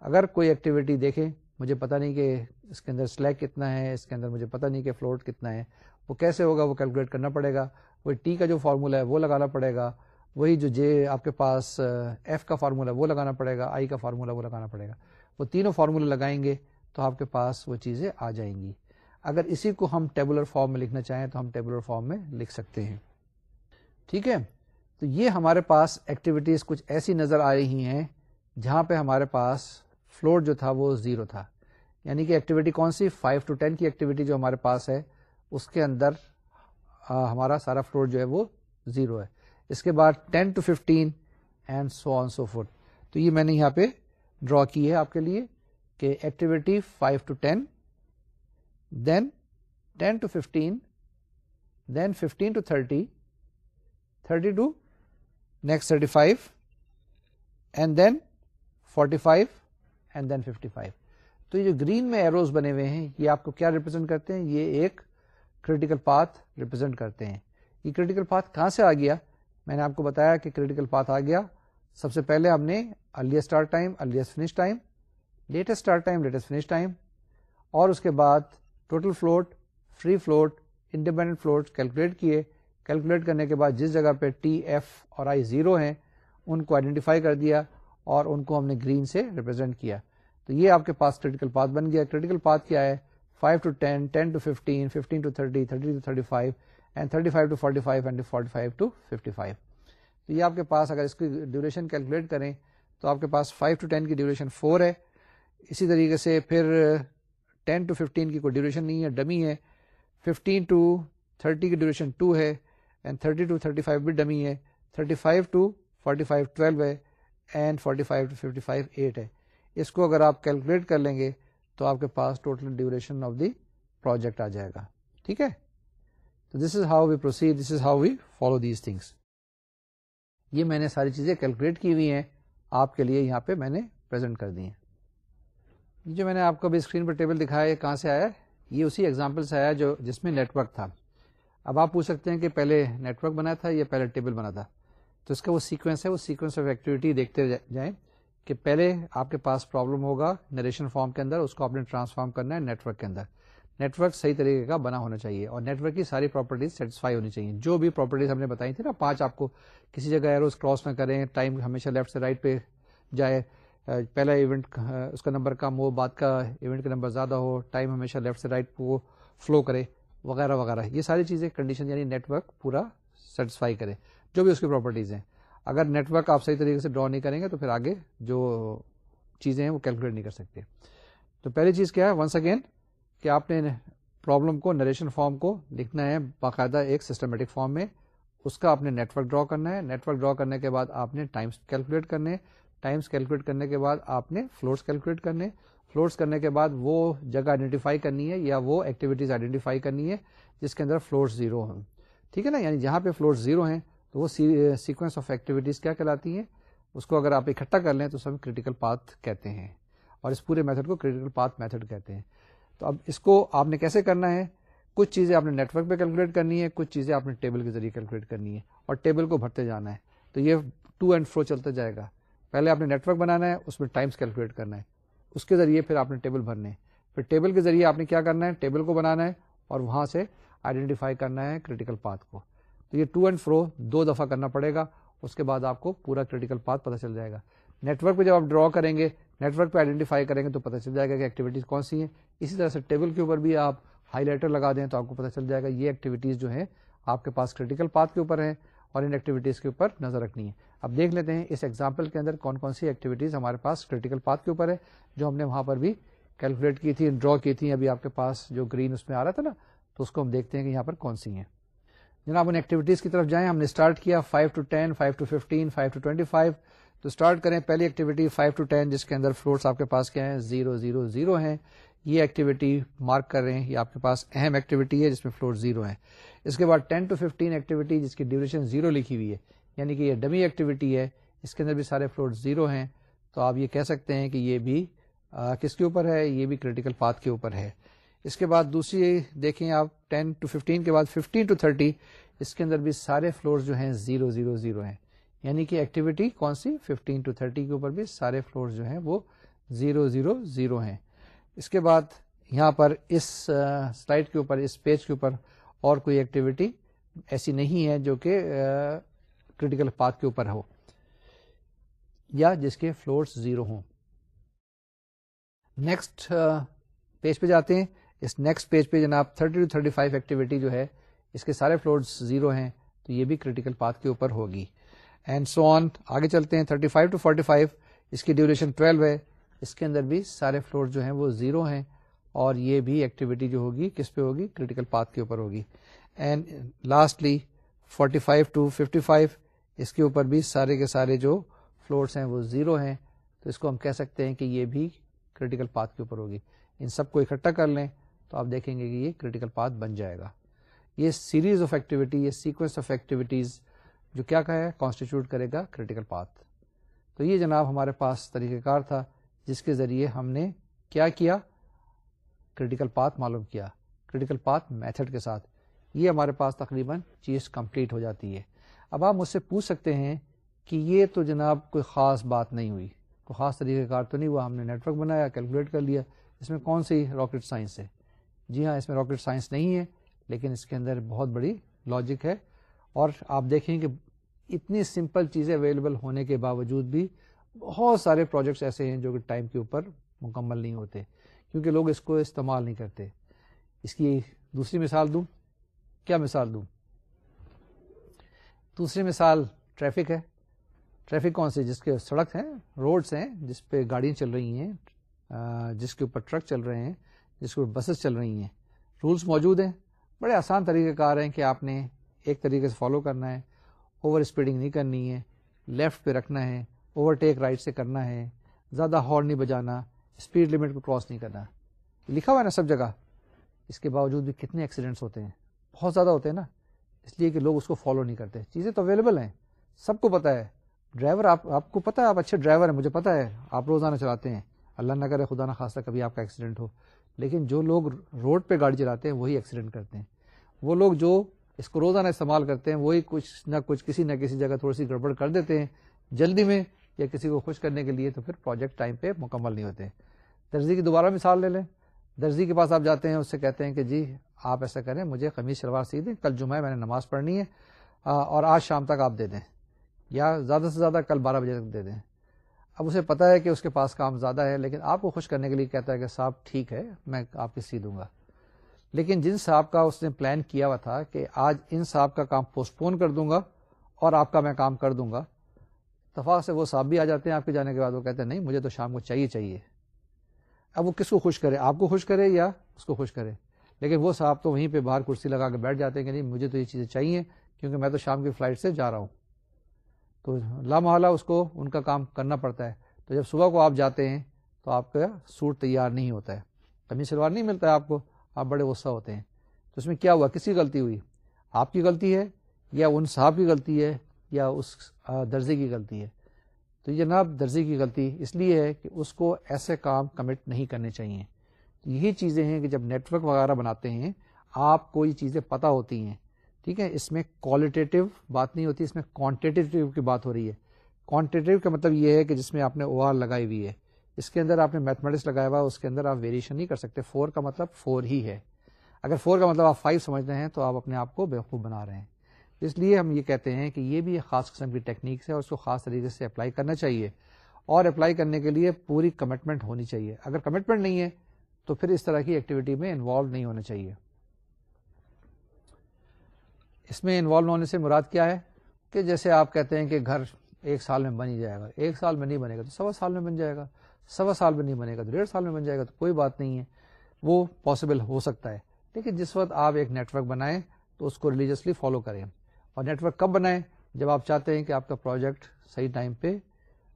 اگر کوئی ایکٹیویٹی دیکھیں مجھے پتا نہیں کہ اس کے اندر سلیک کتنا ہے، اس کے اندر مجھے پتا نہیں کہ فلوٹ کتنا ہے، وہ کیسے ہوگا، وہ کیلکولیٹ کرنا پڑے گا۔ وہی ٹی کا جو فارمولا ہے، وہ لگانا پڑے گا۔ وہی جو جے آپ کے پاس uh, ایف کا فارمولا وہ لگانا پڑے گا۔ آئی کا فارمولا وہ لگانا پڑے گا۔ وہ تینوں فارمولے لگائیں گے تو آپ کے پاس وہ چیزیں آ جائیں گی۔ اگر اسی کو ہم ٹیبولر فارم میں لکھنا چاہیں تو ہم ٹیبولر فارم میں لکھ سکتے ہیں۔ ٹھیک ہے؟ تو یہ ہمارے پاس ایکٹیویٹیز کچھ ایسی نظر آ رہی ہیں جہاں پہ ہمارے پاس فلوٹ جو تھا وہ زیرو تھا۔ یعنی کہ ایکٹیویٹی کون سی؟ فائیو ٹو ٹین کی ایکٹیویٹی جو ہمارے پاس ہے، اس کے اندر ہمارا سارا فلوٹ جو ہے وہ زیرو ہے۔ اس کے بعد ten to fifteen and so on so forth تو یہ میں نے یہاں پہ ڈرا کی ہے آپ کے لیے کہ activity five to ten then ten to fifteen then fifteen to thirty thirty to next thirty five and then forty five and then fifty five تو یہ جو گرین میں ایروز بنے ہوئے ہیں، یہ آپ کو کیا ریپرزینٹ کرتے ہیں؟ یہ ایک کریٹیکل پاتھ ریپرزینٹ کرتے ہیں۔ یہ کریٹیکل پاتھ کہاں سے آ گیا؟ میں نے آپ کو بتایا کہ کریٹیکل پاتھ آ گیا۔ سب سے پہلے ہم نے earliest start time earliest finish time latest start time latest finish time اور اس کے بعد total float free float independent float calculate کیے۔ کیلکولیٹ کرنے کے بعد جس جگہ پہ ٹی ایف اور آئی زیرو ہیں، ان کو آئیڈینٹیفائی کر دیا۔ اور ان کو ہم نے گرین سے ریپرزینٹ کیا۔ تو یہ آپ کے پاس کریٹیکل پاتھ بن گیا۔ کریٹیکل پاتھ کیا ہے؟ 5 to 10 10 to 15 15 to 30 30 to 35 and 35 to 45 and 45 to 55 تو یہ آپ کے پاس اگر اس کی ڈیوریشن کیلکولیٹ کریں، تو آپ کے پاس فائیو ٹو ٹین کی ڈیوریشن فور ہے۔ اسی طریقے سے پھر ٹین ٹو ففٹین کی کوئی ڈیوریشن نہیں ہے ڈمی ہے۔ ففٹین ٹو تھرٹی کی ڈیوریشن ٹو ہے and thirty to thirty five بھی ڈمی ہے۔ Thirty five to forty five twelve ہے۔ And forty five to fifty five eight ہے۔ اس کو اگر آپ کیلکولیٹ کر لیں گے تو آپ کے پاس total duration of the project آ جائے گا۔ ٹھیک ہے؟ تو this is how we proceed this is how we follow these things یہ میں نے ساری چیزیں کیلکولیٹ کی ہوئی ہیں۔ آپ کے لیے یہاں پہ میں نے پرزینٹ کر دی ہیں۔ جو میں نے آپ کو ابھی اسکرین پر ٹیبل دکھایا کہاں سے آیا یہ اسی ایگزامپل سے آیا جو جس میں نیٹ ورک تھا۔ اب آپ پوچھ سکتے ہیں کہ پہلے نیٹ ورک بنا تھا یا پہلے ٹیبل بنا تھا؟ تو اس کا وہ سیکوینس ہے، وہ سیکوینس آف ایکٹیویٹی دیکھتے جائیں کہ پہلے آپ کے پاس پرابلم ہوگا نریشن فارم کے اندر، اس کو آپ نے ٹرانسفارم کرنا ہے نیٹ ورک کے اندر۔ نیٹ ورک صحیح طریقے کا بنا ہونا چاہیے اور نیٹ ورک کی ساری پراپرٹیز سیٹسفائی ہونی چاہیے۔ جو بھی پراپرٹیز ہم نے بتائی تھی نا، پانچ آپ کو کسی جگہ ایروز کراس میں کریں ٹائم ہمیشہ لیفٹ سے رائٹ پہ جائے۔ پہلا ایونٹ اس کا نمبر کم ہو، بعد کا ایونٹ کا نمبر زیادہ ہو ٹائم ہمیشہ لیفٹ سے رائٹ پہ فلو کرے، وغیرہ وغیرہ۔ یہ ساری چیزیں کنڈیشن یعنی نیٹ ورک پورا سیٹسفائی کرے۔ جو بھی اس کی پراپرٹیز ہیں۔ اگر نیٹ ورک آپ صحیح طریقے سے ڈرا نہیں کریں گے تو پھر آگے جو چیزیں ہیں وہ کیلکولیٹ نہیں کر سکتے۔ تو پہلی چیز کیا ہے؟ ونس اگین کہ آپ نے پرابلم کو نریشن فارم کو لکھنا ہے باقاعدہ ایک سسٹمیٹک فارم میں۔ اس کا آپ نے نیٹ ورک ڈرا کرنا ہے۔ نیٹ ورک ڈرا کرنے کے بعد آپ نے ٹائمس کیلکولیٹ کرنے ٹائمس کیلکولیٹ کرنے کے بعد آپ نے فلورس کیلکولیٹ کرنے فلورس کرنے کے بعد وہ جگہ آئیڈینٹیفائی کرنی ہے یا وہ ایکٹیویٹیز آئیڈینٹیفائی کرنی ہے جس کے اندر فلورس زیرو ہوں۔ ٹھیک ہے نا؟ یعنی جہاں پہ فلورس زیرو ہیں تو وہ سیکوینس آف ایکٹیویٹیز کیا کہلاتی ہیں؟ اس کو اگر آپ اکٹھا کر لیں تو سب کریٹیکل پاتھ کہتے ہیں اور اس پورے میتھڈ کو کریٹیکل پاتھ میتھڈ کہتے ہیں۔ تو اب اس کو آپ نے کیسے کرنا ہے؟ کچھ چیزیں آپ نے نیٹ ورک پہ کیلکولیٹ کرنی ہے کچھ چیزیں آپ نے ٹیبل کے ذریعے کیلکولیٹ کرنی ہے اور ٹیبل کو بھرتے جانا ہے۔ تو یہ ٹو اینڈ فرو چلتا جائے گا۔ پہلے آپ نے نیٹ ورک بنانا ہے، اس میں ٹائمس کیلکولیٹ کرنا ہے۔ اس کے ذریعے پھر آپ نے ٹیبل بھرنے پھر ٹیبل کے ذریعے آپ نے کیا کرنا ہے؟ ٹیبل کو بنانا ہے اور وہاں سے آئیڈینٹیفائی کرنا ہے کریٹیکل پاتھ کو۔ تو یہ ٹو اینڈ فرو دو دفعہ کرنا پڑے گا، اس کے بعد آپ کو پورا کریٹیکل پاتھ پتہ چل جائے گا۔ نیٹ ورک پہ جب آپ ڈرا کریں گے نیٹ ورک پہ آئیڈینٹیفائی کریں گے تو پتہ چل جائے گا کہ ایکٹیویٹیز کون سی ہیں۔ اسی طرح سے ٹیبل کے اوپر بھی آپ ہائی لائٹر لگا دیں تو آپ کو پتہ چل جائے گا یہ ایکٹیویٹیز جو ہیں آپ کے پاس کریٹیکل پاتھ کے اوپر ہیں اور ان ایکٹیویٹیز کے اوپر نظر رکھنی ہے اب دیکھ لیتے ہیں اس ایگزامپل کے اندر کون کون سی ایکٹیویٹیز ہمارے پاس کریٹیکل پاتھ کے اوپر ہے جو ہم نے وہاں پر بھی کیلکولیٹ کی تھی ڈرا کی تھی۔ ابھی آپ کے پاس جو گرین اس میں آ رہا تھا نا، تو اس کو ہم دیکھتے ہیں کہ یہاں پر کون سی ہیں۔ جناب ان ایکٹیویٹیز کی طرف جائیں ہم نے اسٹارٹ کیا 5 ٹو 10 5 ٹو 15 5 ٹو 25 تو اسٹارٹ کریں پہلی ایکٹیویٹی 5 ٹو 10 جس کے اندر فلورس آپ کے پاس کیا ہیں زیرو زیرو زیرو ہیں۔ یہ ایکٹیویٹی مارک کر رہے ہیں یہ آپ کے پاس اہم ایکٹیویٹی ہے جس میں فلور زیرو ہے اس کے بعد 10 ٹو 15 ایکٹیویٹی جس کی ڈیوریشن زیرو لکھی ہوئی ہے یعنی کہ یہ ڈمی ایکٹیویٹی ہے اس کے اندر بھی سارے فلور زیرو ہیں۔ تو آپ یہ کہہ سکتے ہیں کہ یہ بھی آ, کس کے اوپر ہے؟ یہ بھی کریٹیکل پاتھ کے اوپر ہے۔ اس کے بعد دوسری دیکھیں آپ 10 ٹو 15 کے بعد 15 ٹو 30 اس کے اندر بھی سارے فلور جو ہیں زیرو زیرو زیرو ہیں۔ یعنی کہ ایکٹیویٹی کون سی؟ 15 ٹو 30 کے اوپر بھی سارے فلور جو ہیں وہ زیرو زیرو زیرو ہیں۔ اس کے بعد یہاں پر اس سلائڈ کے اوپر، اس پیج کے اوپر اور کوئی ایکٹیویٹی ایسی نہیں ہے جو کہ کریٹیکل پاتھ کے اوپر ہو یا جس کے فلورس زیرو ہوں۔ نیکسٹ پیج پہ جاتے ہیں۔ اس نیکسٹ پیج پہ جناب 30 ٹو 35 ایکٹیویٹی جو ہے، اس کے سارے فلورس زیرو ہیں، تو یہ بھی کریٹیکل پاتھ کے اوپر ہوگی۔ اینڈ سو آن آگے چلتے ہیں۔ 35 ٹو 45 اس کی ڈیوریشن 12 ہے۔ اس کے اندر بھی سارے فلور جو ہیں وہ زیرو ہیں۔ اور یہ بھی ایکٹیویٹی جو ہوگی، کس پہ ہوگی؟ کریٹیکل پاتھ کے اوپر ہوگی۔ اینڈ لاسٹلی 45 ٹو 55 اس کے اوپر بھی سارے کے سارے جو فلورس ہیں وہ زیرو ہیں۔ تو اس کو ہم کہہ سکتے ہیں کہ یہ بھی کریٹیکل پاتھ کے اوپر ہوگی۔ ان سب کو اکٹھا کر لیں۔ تو آپ دیکھیں گے کہ یہ کریٹیکل پاتھ بن جائے گا۔ یہ سیریز آف ایکٹیویٹی یہ سیکوینس آف ایکٹیویٹیز جو کیا کہا ہے کانسٹیچیوٹ کرے گا کریٹیکل پاتھ تو یہ جناب ہمارے پاس طریقہ کار تھا جس کے ذریعے ہم نے کیا کیا؟ کریٹیکل پاتھ معلوم کیا۔ کریٹیکل پاتھ میتھڈ کے ساتھ۔ یہ ہمارے پاس تقریباً چیز کمپلیٹ ہو جاتی ہے۔ اب آپ مجھ سے پوچھ سکتے ہیں کہ یہ تو جناب کوئی خاص بات نہیں ہوئی۔ کوئی خاص طریقہ کار تو نہیں ہوا۔ ہم نے نیٹ ورک بنایا کیلکولیٹ کر لیا۔ اس میں کون سی راکٹ سائنس ہے؟ جی ہاں اس میں راکٹ سائنس نہیں ہے، لیکن اس کے اندر بہت بڑی لاجک ہے۔ اور آپ دیکھیں کہ اتنی سمپل چیزیں اویلیبل ہونے کے باوجود بھی بہت سارے پروجیکٹس ایسے ہیں جو کہ ٹائم کے اوپر مکمل نہیں ہوتے، کیونکہ لوگ اس کو استعمال نہیں کرتے۔ اس کی دوسری مثال دوں۔ کیا مثال دوں؟ دوسری مثال ٹریفک ہے۔ ٹریفک کون سی؟ جس کے سڑک ہیں روڈس ہیں، جس پہ گاڑیاں چل رہی ہیں جس کے اوپر ٹرک چل رہے ہیں۔ جس کے بسز چل رہی ہیں۔ رولس موجود ہیں۔ بڑے آسان طریقہ کار ہیں کہ آپ نے ایک طریقے سے فالو کرنا ہے۔ اوور اسپیڈنگ نہیں کرنی ہے۔ لیفٹ پہ رکھنا ہے۔ اوور ٹیک رائٹ سے کرنا ہے۔ زیادہ ہارن نہیں بجانا۔ اسپیڈ لمٹ کو کراس نہیں کرنا۔ لکھا ہوا ہے نا سب جگہ۔ اس کے باوجود بھی کتنے ایکسیڈنٹس ہوتے ہیں۔ بہت زیادہ ہوتے ہیں نا۔ اس لیے کہ لوگ اس کو فالو نہیں کرتے۔ چیزیں تو اویلیبل ہیں۔ سب کو پتا ہے۔ ڈرائیور آپ آپ کو پتا ہے، آپ اچھے ڈرائیور ہیں، مجھے پتا ہے۔ آپ روزانہ چلاتے ہیں۔ اللہ نہ کرے، خدا نہ خاصہ کبھی آپ کا ایکسیڈنٹ ہو۔ لیکن جو لوگ روڈ پہ گاڑی چلاتے ہیں وہی ایکسیڈنٹ کرتے ہیں۔ وہ لوگ جو اس کو روزانہ استعمال کرتے ہیں، وہی کچھ نہ کچھ کسی نہ کسی جگہ تھوڑی سی گڑبڑ کر دیتے ہیں جلدی میں یا کسی کو خوش کرنے کے لیے تو پھر پروجیکٹ ٹائم پہ مکمل نہیں ہوتے۔ درزی کی دوبارہ مثال لے لیں۔ درزی کے پاس آپ جاتے ہیں، اس سے کہتے ہیں کہ جی آپ ایسا کریں، مجھے قمیض شلوار سی دیں کل جمعہ میں نے نماز پڑھنی ہے اور آج شام تک آپ دے دیں، یا زیادہ سے زیادہ کل بارہ بجے تک دے دیں۔ اب اسے پتا ہے کہ اس کے پاس کام زیادہ ہے، لیکن آپ کو خوش کرنے کے لیے کہتا ہے کہ صاحب ٹھیک ہے، میں آپ کی سی دوں گا۔ لیکن جن صاحب کا اس نے پلان کیا ہوا تھا کہ آج ان صاحب کا کام پوسٹ پون کر دوں گا اور آپ کا میں کام کر دوں گا اتفاق سے وہ صاحب بھی آ جاتے ہیں آپ کے جانے کے بعد، وہ کہتے ہیں، نہیں، مجھے تو شام کو چاہیے چاہیے۔ اب وہ کس کو خوش کرے؟ آپ کو خوش کرے یا اس کو خوش کرے؟ لیکن وہ صاحب تو وہیں پہ باہر کرسی لگا کے بیٹھ جاتے ہیں کہ نہیں، مجھے تو یہ چیزیں چاہیے، کیونکہ میں تو شام کی فلائٹ سے جا رہا ہوں۔ تو لامحالہ اس کو ان کا کام کرنا پڑتا ہے۔ تو جب صبح کو آپ جاتے ہیں تو آپ کا سوٹ تیار نہیں ہوتا ہے۔ کمی سلوار نہیں ملتا ہے آپ کو، آپ بڑے غصہ ہوتے ہیں۔ تو اس میں کیا ہوا؟ کس کی غلطی ہوئی؟ آپ کی غلطی ہے یا ان صاحب کی غلطی ہے یا اس درزے کی غلطی ہے؟ تو یہ جناب درزے کی غلطی اس لیے ہے کہ اس کو ایسے کام کمٹ نہیں کرنے چاہیے۔ یہی چیزیں ہیں کہ جب نیٹورک وغیرہ بناتے ہیں، آپ کو یہ چیزیں پتا ہوتی ہیں۔ ٹھیک ہے، اس میں کوالٹیٹیو بات نہیں ہوتی، اس میں کوانٹیٹیو کی بات ہو رہی ہے۔ کوانٹیٹیو کا مطلب یہ ہے کہ جس میں آپ نے او آر لگائی ہوئی ہے، اس کے اندر آپ نے میتھمیٹکس لگایا ہوا اس کے اندر آپ ویریشن نہیں کر سکتے۔ فور کا مطلب فور ہی ہے۔ اگر فور کا مطلب آپ فائیو سمجھتے ہیں تو آپ اپنے آپ کو بیوقوف بنا رہے ہیں۔ اس لیے ہم یہ کہتے ہیں کہ یہ بھی ایک خاص قسم کی ٹیکنیکس ہے اور اس کو خاص طریقے سے اپلائی کرنا چاہیے۔ اور اپلائی کرنے کے لیے پوری کمٹمنٹ ہونی چاہیے۔ اگر کمٹمنٹ نہیں ہے تو پھر اس طرح کی ایکٹیویٹی میں انوالو نہیں ہونا چاہیے۔ اس میں انوالو ہونے سے مراد کیا ہے کہ جیسے آپ کہتے ہیں کہ گھر ایک سال میں بن ہی جائے گا، ایک سال میں نہیں بنے گا تو سوا سال میں بن جائے گا، سوا سال میں نہیں بنے گا تو ڈیڑھ سال میں بن جائے گا تو کوئی بات نہیں ہے، وہ پاسبل ہو سکتا ہے۔ لیکن جس وقت آپ ایک نیٹ ورک بنائیں تو اس کو ریلیجسلی فالو کریں۔ اور نیٹ ورک کب بنائیں؟ جب آپ چاہتے ہیں کہ آپ کا پروجیکٹ صحیح ٹائم پہ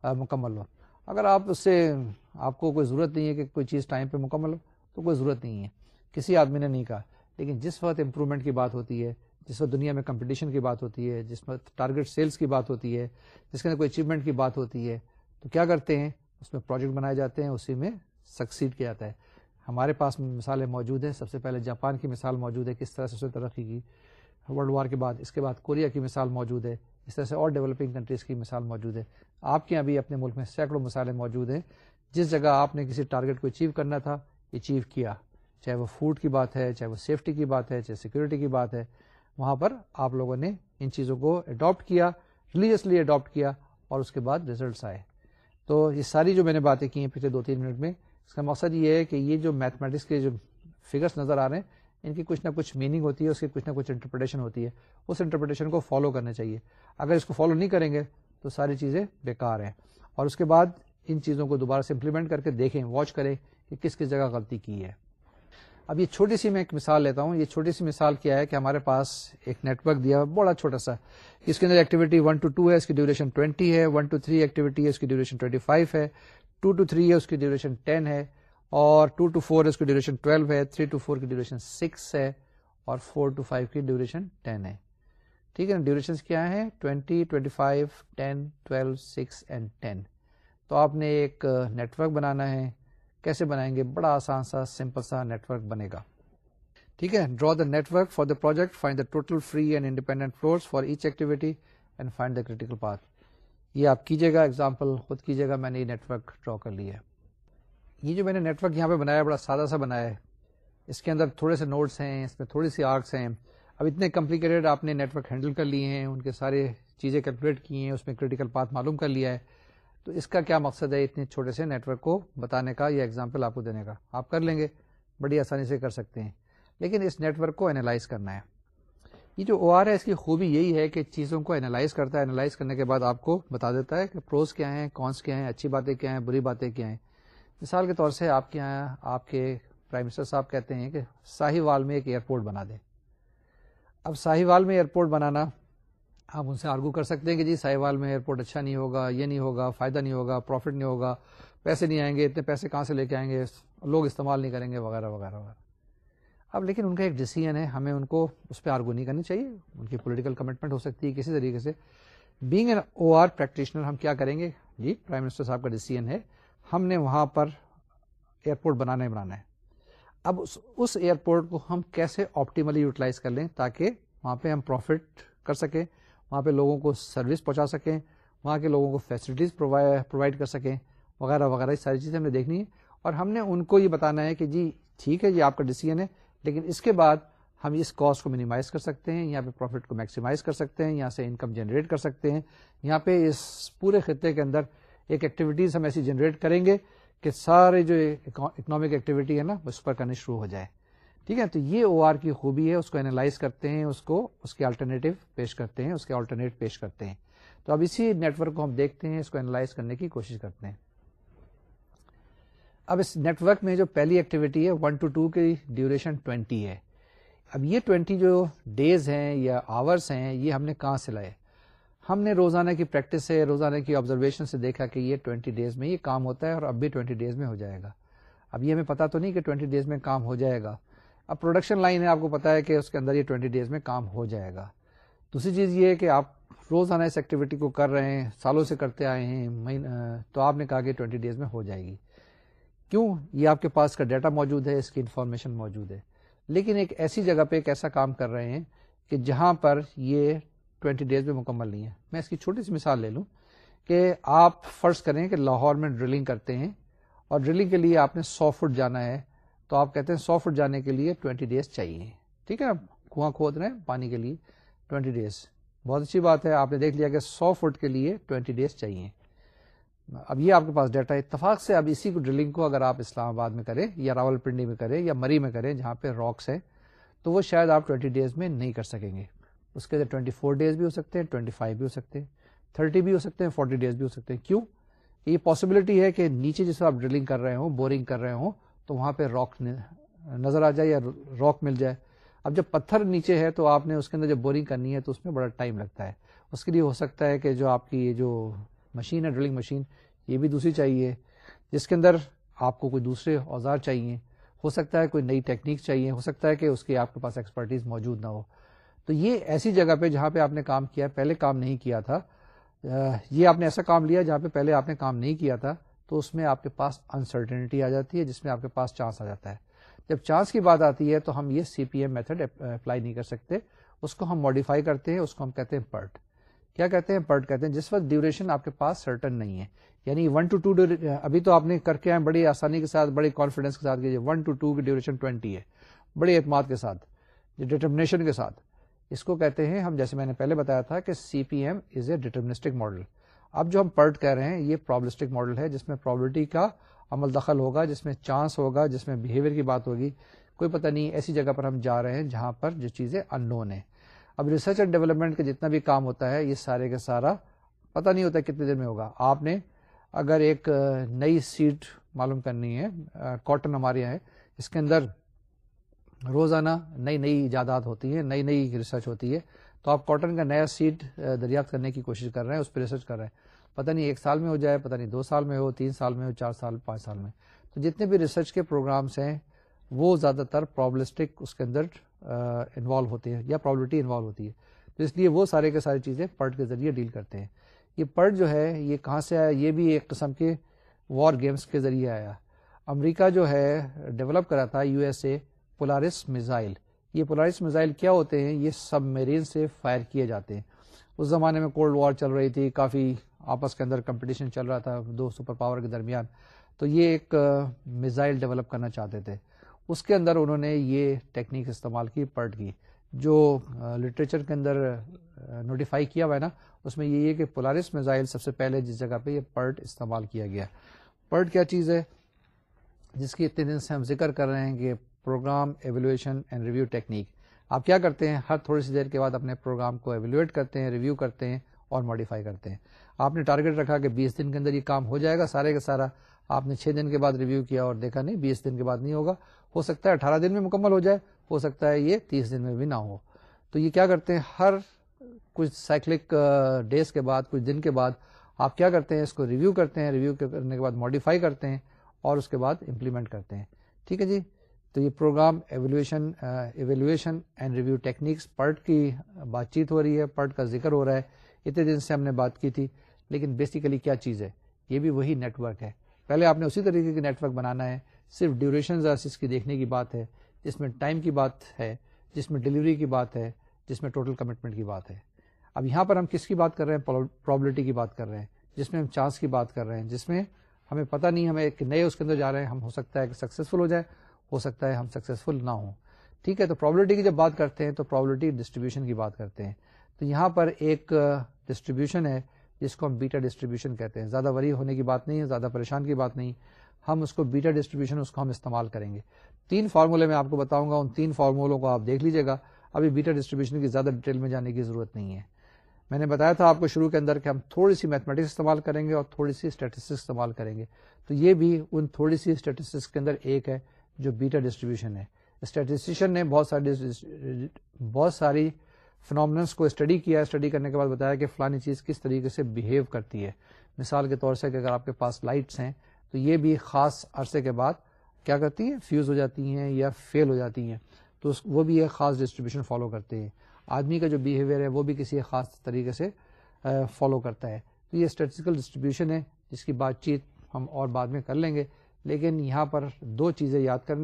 مکمل ہو۔ اگر آپ اس سے، آپ کو کوئی ضرورت نہیں ہے کہ کوئی چیز ٹائم پہ مکمل ہو، تو کوئی ضرورت نہیں ہے۔ کسی آدمی نے نہیں کہا۔ لیکن جس وقت امپروومنٹ کی بات ہوتی ہے جس وقت دنیا میں کمپٹیشن کی بات ہوتی ہے، جس وقت ٹارگیٹ سیلس کی بات ہوتی ہے، جس کے اندر کوئی اچیومنٹ کی بات ہوتی ہے، تو کیا کرتے ہیں؟ اس میں پروجیکٹ بنائے جاتے ہیں، اسی میں سکسیڈ کیا جاتا ہے۔ ہمارے پاس مثالیں موجود ہیں۔ سب سے پہلے جاپان کی مثال موجود ہے، کس طرح سے اس نے ترقی کی۔ ورلڈ وار کے بعد، اس کے بعد کوریا کی مثال موجود ہے۔ اس طرح سے اور ڈیولپنگ کنٹریز کی مثال موجود ہے۔ آپ کے یہاں بھی اپنے ملک میں سینکڑوں مثالیں موجود ہیں۔ جس جگہ آپ نے کسی ٹارگیٹ کو اچیو کرنا تھا اچیو کیا۔ چاہے وہ فوڈ کی بات ہے، چاہے وہ سیفٹی کی بات ہے، چاہے سیکورٹی کی بات ہے۔ وہاں پر آپ لوگوں نے ان چیزوں کو اڈاپٹ کیا ریلیجسلی اڈاپٹ کیا اور اس کے بعد ریزلٹس آئے۔ تو یہ ساری جو میں نے باتیں کی ہیں پچھلے دو تین منٹ میں، اس کا مقصد یہ ہے کہ یہ جو میتھمیٹکس کے جو فگرس نظر آ رہے ہیں، ان کی کچھ نہ کچھ میننگ ہوتی ہے، اس کی کچھ نہ کچھ انٹرپریٹیشن ہوتی ہے۔ اس انٹرپریٹیشن کو فالو کرنا چاہیے۔ اگر اس کو فالو نہیں کریں گے، تو ساری چیزیں بیکار ہیں۔ اور اس کے بعد ان چیزوں کو دوبارہ سے امپلیمنٹ کر کے دیکھیں واچ کریں کہ کس کس جگہ غلطی کی ہے۔ اب یہ چھوٹی سی میں ایک مثال لیتا ہوں۔ یہ چھوٹی سی مثال کیا ہے کہ ہمارے پاس ایک نیٹ ورک دیا بڑا چھوٹا سا۔ اس کے اندر ایکٹیویٹی ون ٹو ٹو ہے، اس کی ڈیوریشن ٹوینٹی ہے۔ ون ٹو تھری ایکٹیویٹی ہے، اس کی ڈیوریشن ٹوینٹی فائیو ہے۔ ٹو ٹو تھری ہے، اس کی ڈیوریشن ٹین ہے۔ اور ٹو ٹو فور اس کی ڈیوریشن ٹویلو ہے۔ تھری ٹو فور کی ڈیوریشن سکس ہے۔ اور فور ٹو فائیو کی ڈیوریشن ٹین ہے۔ ٹھیک ہے نا؟ ڈیوریشن کیا ہے twenty twenty five ten twelve six and ten تو آپ نے ایک uh, نیٹورک بنانا ہے۔ کیسے بنائیں گے؟ بڑا آسان سا سمپل سا نیٹورک بنے گا۔ ٹھیک ہے؟ Draw the network for the project find the total free and independent floats for each activity and find the critical path یہ آپ کیجیے گا ایگزامپل خود کیجیے گا، میں نے یہ نیٹورک ڈرا کر لیا ہے۔ یہ جو میں نے نیٹورک یہاں پہ بنایا، بڑا سادہ سا بنایا ہے۔ اس کے اندر تھوڑے سے نوٹس ہیں، اس میں تھوڑی سی آرکس ہیں۔ اب اتنے کمپلیکیٹڈ آپ نے نیٹورک ہینڈل کر لیے ہیں، ان کے سارے چیزیں کیلکولیٹ کی ہیں، اس میں کریٹیکل پاتھ معلوم کر لیا ہے۔ تو اس کا کیا مقصد ہے اتنے چھوٹے سے نیٹورک کو بتانے کا یا ایگزامپل آپ کو دینے کا؟ آپ کر لیں گے، بڑی آسانی سے کر سکتے ہیں۔ لیکن اس نیٹ ورک کو اینالائز کرنا ہے۔ یہ جو او آر ہے، اس کی خوبی یہی ہے کہ چیزوں کو اینالائز کرتا ہے۔ اینالائز کرنے کے بعد آپ کو بتا دیتا ہے کہ پروز کیا ہیں کونس کیا ہیں، اچھی باتیں کیا ہیں، بری باتیں کیا ہیں۔ مثال کے طور سے آپ کے یہاں، آپ کے پرائم منسٹر صاحب کہتے ہیں کہ ساہی وال میں ایک ایئرپورٹ بنا دیں۔ اب ساہی وال میں ایئرپورٹ بنانا آپ ان سے آرگو کر سکتے ہیں کہ جی ساہی وال میں ایئرپورٹ اچھا نہیں ہوگا، یہ نہیں ہوگا، فائدہ نہیں ہوگا پروفٹ نہیں ہوگا، پیسے نہیں آئیں گے، اتنے پیسے کہاں سے لے کے آئیں گے، لوگ استعمال نہیں کریں گے، وغیرہ وغیرہ وغیرہ۔ اب لیکن ان کا ایک ڈیسیجن ہے، ہمیں ان کو اس پہ آرگو نہیں کرنی چاہیے۔ ان کی پولیٹیکل کمٹمنٹ ہو سکتی ہے کسی طریقے سے۔ Being an O R practitioner ہم کیا کریں گے؟ جی پرائم منسٹر صاحب کا ڈیسیجن ہے، ہم نے وہاں پر ایئرپورٹ بنانا ہی بنانا ہے۔ اب اس ایئرپورٹ کو ہم کیسے آپٹیملی یوٹیلائز کر لیں تاکہ وہاں پہ ہم پروفٹ کر سکیں؟ وہاں پہ لوگوں کو سروس پہنچا سکیں، وہاں کے لوگوں کو فیسلٹیز پرووائڈ کر سکیں، وغیرہ وغیرہ، یہ ساری چیزیں ہمیں دیکھنی ہے اور ہم نے ان کو یہ بتانا ہے کہ جی ٹھیک ہے، یہ آپ کا ڈیسیجن ہے، لیکن اس کے بعد ہم اس کاسٹ کو منیمائز کر سکتے ہیں، یہاں پہ پروفٹ کو میکسیمائز کر سکتے ہیں، یہاں سے انکم جنریٹ کر سکتے ہیں۔ یہاں پہ اس پورے خطے کے اندر ایک ایکٹیویٹیز ہم ایسی جنریٹ کریں گے کہ سارے جو اکنامک ایکٹیویٹی ہے نا، اس پر کرنی شروع ہو جائے۔ ٹھیک ہے؟ تو یہ او آر کی خوبی ہے، اس کو اینالائز کرتے ہیں، اس کو، اس کے آلٹرنیٹو پیش کرتے ہیں، اس کے آلٹرنیٹ پیش کرتے ہیں۔ تو اب اسی نیٹورک کو ہم دیکھتے ہیں، اس کو اینالائز کرنے کی کوشش کرتے ہیں۔ اب اس نیٹورک میں جو پہلی ایکٹیویٹی ہے ون ٹو ٹو کی ڈیوریشن ٹوینٹی ہے۔ اب یہ ٹوینٹی جو ڈیز ہیں یا آورس ہیں، یہ ہم نے کہاں سے لائے؟ ہم نے روزانہ کی پریکٹس سے، روزانہ کی آبزرویشن سے دیکھا کہ یہ ٹوینٹی ڈیز میں یہ کام ہوتا ہے اور اب بھی ٹوینٹی ڈیز میں ہو جائے گا۔ اب یہ ہمیں پتا تو نہیں کہ ٹوینٹی ڈیز میں کام ہو جائے گا۔ اب پروڈکشن لائن ہے، آپ کو پتا ہے کہ اس کے اندر یہ ٹوینٹی ڈیز میں کام ہو جائے گا۔ دوسری چیز یہ ہے کہ آپ روزانہ اس ایکٹیویٹی کو کر رہے ہیں، سالوں سے کرتے آئے ہیں تو آپ نے کہا کہ ٹوینٹی ڈیز میں ہو جائے گی۔ کیوں؟ یہ آپ کے پاس کا ڈیٹا موجود ہے، اس کی انفارمیشن موجود ہے۔ لیکن ایک ایسی جگہ پہ ایک ایسا کام کر رہے ہیں کہ جہاں پر یہ ٹوینٹی ڈیز میں مکمل نہیں ہے۔ میں اس کی چھوٹی سی مثال لے لوں کہ آپ فرض کریں کہ لاہور میں ڈرلنگ کرتے ہیں اور ڈرلنگ کے لیے آپ نے سو فٹ جانا ہے۔ تو آپ کہتے ہیں سو فٹ جانے کے لیے ٹوینٹی ڈیز چاہیے۔ ٹھیک ہے کنواں کھود رہے ہیں، پانی کے لیے ٹوینٹی ڈیز۔ بہت اچھی بات ہے، آپ نے دیکھ لیا کہ سو فٹ کے لیے ٹوینٹی ڈیز چاہیے۔ اب یہ آپ کے پاس ڈیٹا اتفاق سے اب اسی کو ڈرلنگ کو اگر آپ اسلام آباد میں کریں یا راول پنڈی میں کریں یا مری میں کریں جہاں پہ راکس ہے تو وہ شاید آپ ٹوینٹی ڈیز میں نہیں کر سکیں گے۔ اس کے اندر ٹوینٹی فور ڈیز بھی ہو سکتے ہیں، ٹوینٹی فائیو بھی ہو سکتے ہیں، تھرٹی بھی ہو سکتے ہیں، فورٹی ڈیز بھی ہو سکتے ہیں۔ کیوں؟ یہ پاسبلٹی ہے کہ نیچے جیسے آپ ڈرلنگ کر رہے ہوں، بورنگ کر رہے ہوں تو وہاں پہ راک نظر آ جائے یا راک مل جائے۔ اب جب پتھر نیچے ہے تو آپ نے اس کے اندر جب بورنگ کرنی ہے تو اس میں بڑا ٹائم لگتا ہے۔ اس کے لیے ہو سکتا ہے کہ جو آپ کی یہ جو مشین ہے، ڈرلنگ مشین، یہ بھی دوسری چاہیے۔ جس کے اندر آپ کو کوئی دوسرے اوزار چاہیے۔ ہو سکتا ہے کوئی نئی ٹیکنیک چاہیے۔ ہو سکتا ہے کہ اس کی آپ کے پاس ایکسپرٹیز موجود نہ ہو۔ تو یہ ایسی جگہ پہ جہاں پہ آپ نے کام کیا پہلے کام نہیں کیا تھا۔ یہ آپ نے ایسا کام لیا جہاں پہ پہلے آپ نے کام نہیں کیا تھا۔ تو اس میں آپ کے پاس انسرٹنٹی آ جاتی ہے، جس میں آپ کے پاس چانس آ جاتا ہے۔ جب چانس کی بات آتی ہے تو ہم یہ C P M method apply نہیں کر سکتے۔ اس کو ہم ماڈیفائی کرتے ہیں، اس کو ہم کہتے ہیں پرٹ کیا کہتے ہیں پرٹ کہتے ہیں جس وقت ڈیوریشن آپ کے پاس سرٹن نہیں ہے۔ یعنی ون ٹو ٹو ابھی تو آپ نے کر کے آئے بڑی آسانی کے ساتھ، بڑی کانفیڈینس کے ساتھ ون ٹو ٹو کی ڈیوریشن ٹوینٹی ہے۔ بڑے اعتماد کے ساتھ ڈیٹرمنیشن کے ساتھ۔ اس کو کہتے ہیں، ہم جیسے میں نے پہلے بتایا تھا کہ C P M is a deterministic model اب جو ہم پرٹ کہہ رہے ہیں، یہ پرابلسٹک ماڈل ہے، جس میں پرابلٹی کا عمل دخل ہوگا، جس میں چانس ہوگا، جس میں بہیویئر کی بات ہوگی۔ کوئی پتہ نہیں، ایسی جگہ پر ہم جا رہے ہیں جہاں پر جو چیزیں ان نون ہیں۔ اب ریسرچ اینڈ ڈیولپمنٹ کا جتنا بھی کام ہوتا ہے، یہ سارے کا سارا پتہ نہیں ہوتا کتنے دن میں ہوگا۔ آپ نے اگر ایک نئی سیٹ معلوم کرنی ہے کاٹن ہمارے یہاں ہے، اس کے اندر روزانہ نئی نئی ایجادات ہوتی ہیں، نئی نئی ریسرچ ہوتی ہے۔ تو آپ کاٹن کا نیا سیٹ دریافت کرنے کی کوشش کر رہے ہیں، اس پہ ریسرچ کر رہے ہیں۔ پتہ نہیں ایک سال میں ہو جائے، پتہ نہیں دو سال میں ہو، تین سال میں ہو، چار سال، پانچ سال میں۔ تو جتنے بھی ریسرچ کے پروگرامس ہیں، وہ زیادہ تر پرابلسٹک اس کے اندر انوالو ہوتے ہیں یا پرابلٹی انوالو ہوتی ہے۔ تو اس لیے وہ سارے کے ساری چیزیں پرٹ کے ذریعے ڈیل کرتے ہیں۔ یہ پرٹ جو ہے، یہ کہاں سے آیا؟ یہ بھی ایک قسم کے وار گیمز کے ذریعے آیا۔ امریکہ جو ہے ڈیولپ کرا تھا U S A Polaris missile یہ پولارس میزائل کیا ہوتے ہیں؟ یہ سب میرین سے فائر کیے جاتے ہیں۔ اس زمانے میں کولڈ وار چل رہی تھی، کافی آپس کے اندر کمپٹیشن چل رہا تھا دو سپر پاور کے درمیان۔ تو یہ ایک میزائل ڈیولپ کرنا چاہتے تھے۔ اس کے اندر انہوں نے یہ ٹیکنیک استعمال کی پرٹ کی۔ جو لٹریچر کے اندر نوٹیفائی کیا ہوا ہے نا، اس میں یہ ہے کہ پولارس میزائل سب سے پہلے جس جگہ پہ یہ پرٹ استعمال کیا گیا۔ پرٹ کیا چیز ہے؟ جس کی اتنے دن سے ہم ذکر کر رہے ہیں کہ program evaluation and review technique. آپ کیا کرتے ہیں؟ ہر تھوڑی سی دیر کے بعد اپنے پروگرام کو ایویلویٹ کرتے ہیں، ریویو کرتے ہیں اور ماڈیفائی کرتے ہیں۔ آپ نے ٹارگیٹ رکھا کہ بیس دن کے اندر یہ کام ہو جائے گا سارے کا سارا۔ آپ نے چھ دن کے بعد ریویو کیا اور دیکھا نہیں، بیس دن کے بعد نہیں ہوگا۔ ہو سکتا ہے اٹھارہ دن میں مکمل ہو جائے، ہو سکتا ہے یہ تیس دن میں بھی نہ ہو۔ تو یہ کیا کرتے ہیں؟ ہر کچھ سائیکلک ڈیز uh, کے بعد، کچھ دن کے بعد آپ کیا کرتے ہیں؟ اس کو ریویو کرتے ہیں، ریویو کرنے کے بعد ماڈیفائی کرتے ہیں اور اس کے بعد امپلیمنٹ کرتے ہیں۔ ٹھیک ہے جی؟ تو یہ program evaluation evaluation and review techniques PERT کی بات چیت ہو رہی ہے پرٹ کا ذکر ہو رہا ہے۔ اتنے دن سے ہم نے بات کی تھی، لیکن بیسیکلی کیا چیز ہے؟ یہ بھی وہی نیٹ ورک ہے۔ پہلے آپ نے اسی طریقے کی نیٹ ورک بنانا ہے۔ صرف ڈیوریشن کی دیکھنے کی بات ہے، جس میں ٹائم کی بات ہے، جس میں ڈلیوری کی بات ہے، جس میں ٹوٹل کمٹمنٹ کی بات ہے۔ اب یہاں پر ہم کس کی بات کر رہے ہیں؟ پرابلٹی کی بات کر رہے ہیں۔ جس میں ہم چانس کی بات کر رہے ہیں، جس میں ہمیں پتہ نہیں، ہمیں ایک نئے اس کے اندر جا رہے ہیں، ہم ہو سکتا ہے کہ سکسیزفل ہو جائے۔ ہو سکتا ہے ہم سکسیزفل نہ ہوں۔ ٹھیک ہے، تو پرابلٹی کی جب بات کرتے ہیں تو پرابلٹی ڈسٹریبیوشن کی بات کرتے ہیں۔ تو یہاں پر ایک ڈسٹریبیوشن ہے، جس کو ہم بیٹا ڈسٹریبیوشن کہتے ہیں۔ زیادہ وری ہونے کی بات نہیں ہے، زیادہ پریشان کی بات نہیں۔ ہم اس کو بیٹا ڈسٹریبیوشن اس کو ہم استعمال کریں گے۔ تین فارمولے میں آپ کو بتاؤں گا، ان تین فارمولوں کو آپ دیکھ لیجیے گا۔ ابھی بیٹا ڈسٹریبیوشن کی زیادہ ڈیٹیل میں جانے کی ضرورت نہیں ہے۔ میں نے بتایا تھا آپ کو شروع کے اندر کہ ہم تھوڑی سی میتھمیٹکس استعمال کریں گے اور تھوڑی سی اسٹیٹسٹکس استعمال کریں گے۔ تو یہ بھی ان تھوڑی سی اسٹیٹسٹکس کے اندر ایک ہے۔ جو بیٹا ڈسٹریبیوشن ہے۔ اسٹیٹسٹیشن نے بہت ساری بہت ساری فنامنس کو اسٹڈی کیا۔ اسٹڈی کرنے کے بعد بتایا کہ فلانی چیز کس طریقے سے بہیو کرتی ہے۔ مثال کے طور سے کہ اگر آپ کے پاس لائٹس ہیں تو یہ بھی خاص عرصے کے بعد کیا کرتی ہیں؟ فیوز ہو جاتی ہیں یا فیل ہو جاتی ہیں۔ تو وہ بھی ایک خاص ڈسٹریبیوشن فالو کرتے ہیں۔ آدمی کا جو بیہیویئر ہے وہ بھی کسی خاص طریقے سے فالو کرتا ہے۔ تو یہ اسٹیٹسٹیکل ڈسٹریبیوشن ہے۔ جس کی بات چیت ہم اور بعد میں کر لیں گے۔ لیکن یہاں پر دو چیزیں یاد کر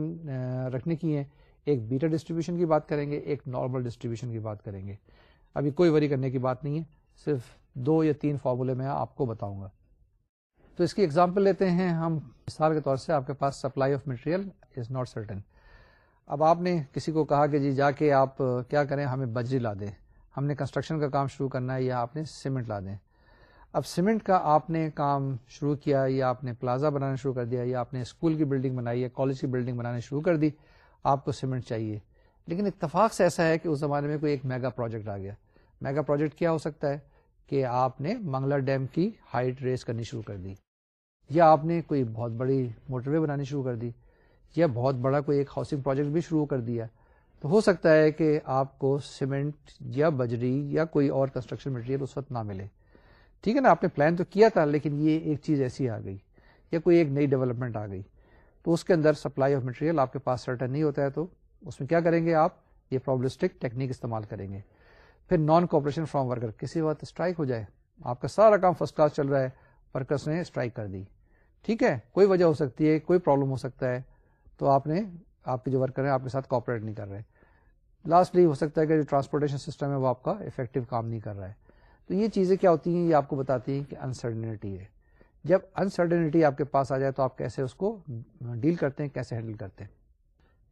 رکھنے کی ہیں۔ ایک بیٹا ڈسٹریبیوشن کی بات کریں گے، ایک نارمل ڈسٹریبیوشن کی بات کریں گے۔ ابھی کوئی وری کرنے کی بات نہیں ہے، صرف دو یا تین فارمولے میں آپ کو بتاؤں گا۔ تو اس کی ایگزامپل لیتے ہیں ہم۔ مثال کے طور سے آپ کے پاس supply of material is not certain اب آپ نے کسی کو کہا کہ جی جا کے آپ کیا کریں، ہمیں بجری لا دیں۔ ہم نے کنسٹرکشن کا کام شروع کرنا ہے یا آپ نے سیمنٹ لا دیں۔ اب سیمنٹ کا آپ نے کام شروع کیا، یا آپ نے پلازا بنانا شروع کر دیا، یا آپ نے اسکول کی بلڈنگ بنائی ہے کالج کی بلڈنگ بنانا شروع کر دی، آپ کو سیمنٹ چاہیے۔ لیکن اتفاق سے ایسا ہے کہ اس زمانے میں کوئی ایک میگا پروجیکٹ آ گیا۔ میگا پروجیکٹ کیا ہو سکتا ہے؟ کہ آپ نے منگلا ڈیم کی ہائٹ ریز کرنی شروع کر دی، یا آپ نے کوئی بہت بڑی موٹر وے بنانی شروع کر دی، یا بہت بڑا کوئی ایک ہاؤسنگ پروجیکٹ بھی شروع کر دیا۔ تو ہو سکتا ہے کہ آپ کو سیمنٹ یا بجری یا کوئی اور کنسٹرکشن مٹیریل اس وقت نہ ملے۔ ٹھیک ہے نا، آپ نے پلان تو کیا تھا، لیکن یہ ایک چیز ایسی آ گئی یا کوئی ایک نئی ڈیولپمنٹ آ گئی۔ تو اس کے اندر سپلائی آف مٹیریل آپ کے پاس سرٹن نہیں ہوتا ہے، تو اس میں کیا کریں گے آپ؟ یہ پرابلسٹک ٹیکنیک استعمال کریں گے۔ پھر نان کوپریشن فرام ورکر کسی وقت اسٹرائک ہو جائے۔ آپ کا سارا کام فرسٹ کلاس چل رہا ہے ورکرس نے اسٹرائک کر دی۔ ٹھیک ہے، کوئی وجہ ہو سکتی ہے، کوئی پرابلم ہو سکتا ہے۔ تو آپ نے، آپ کے جو ورکر ہیں، آپ کے ساتھ کوپریٹ نہیں کر رہے۔ لاسٹلی ہو سکتا ہے کہ جو ٹرانسپورٹیشن سسٹم ہے، وہ آپ کا افیکٹو کام نہیں کر رہا ہے۔ تو یہ چیزیں کیا ہوتی ہیں؟ یہ آپ کو بتاتی ہیں کہ انسرٹنٹی ہے۔ جب انسرٹنٹی آپ کے پاس آ جائے تو آپ کیسے اس کو ڈیل کرتے ہیں؟ کیسے ہینڈل کرتے ہیں؟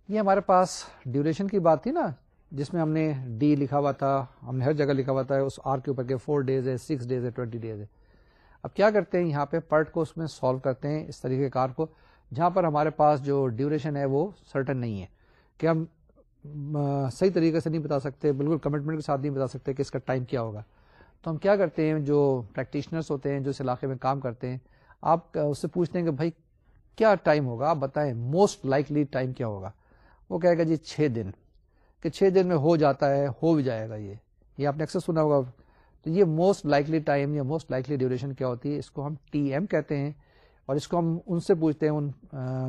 یہ ہمارے پاس ڈیوریشن کی بات تھی نا، جس میں ہم نے ڈی لکھا ہوا تھا، ہم نے ہر جگہ لکھا ہوا تھا، اس آر کے اوپر کے فور ڈیز ہے سکس ڈیز ہے ٹوینٹی ڈیز ہے۔ اب کیا کرتے ہیں؟ یہاں پہ پرٹ کو اس میں سالو کرتے ہیں اس طریقے کار کو، جہاں پر ہمارے پاس جو ڈیوریشن ہے وہ سرٹن نہیں ہے۔ کہ ہم صحیح طریقے سے نہیں بتا سکتے، بالکل کمٹمنٹ کے ساتھ نہیں بتا سکتے کہ اس کا ٹائم کیا ہوگا۔ تو ہم کیا کرتے ہیں، جو پریکٹیشنرس ہوتے ہیں، جو اس علاقے میں کام کرتے ہیں، آپ اس سے پوچھتے ہیں کہ بھائی، کیا ٹائم ہوگا؟ آپ بتائیں موسٹ لائکلی ٹائم کیا ہوگا؟ وہ کہے گا جی چھ دن۔ کہ چھ دن میں ہو جاتا ہے، ہو بھی جائے گا یہ۔ یہ آپ نے اکثر سنا ہوگا۔ تو یہ موسٹ لائکلی ٹائم یا موسٹ لائکلی ڈیوریشن کیا ہوتی ہے؟ اس کو ہم ٹی ایم کہتے ہیں۔ اور اس کو ہم ان سے پوچھتے ہیں، ان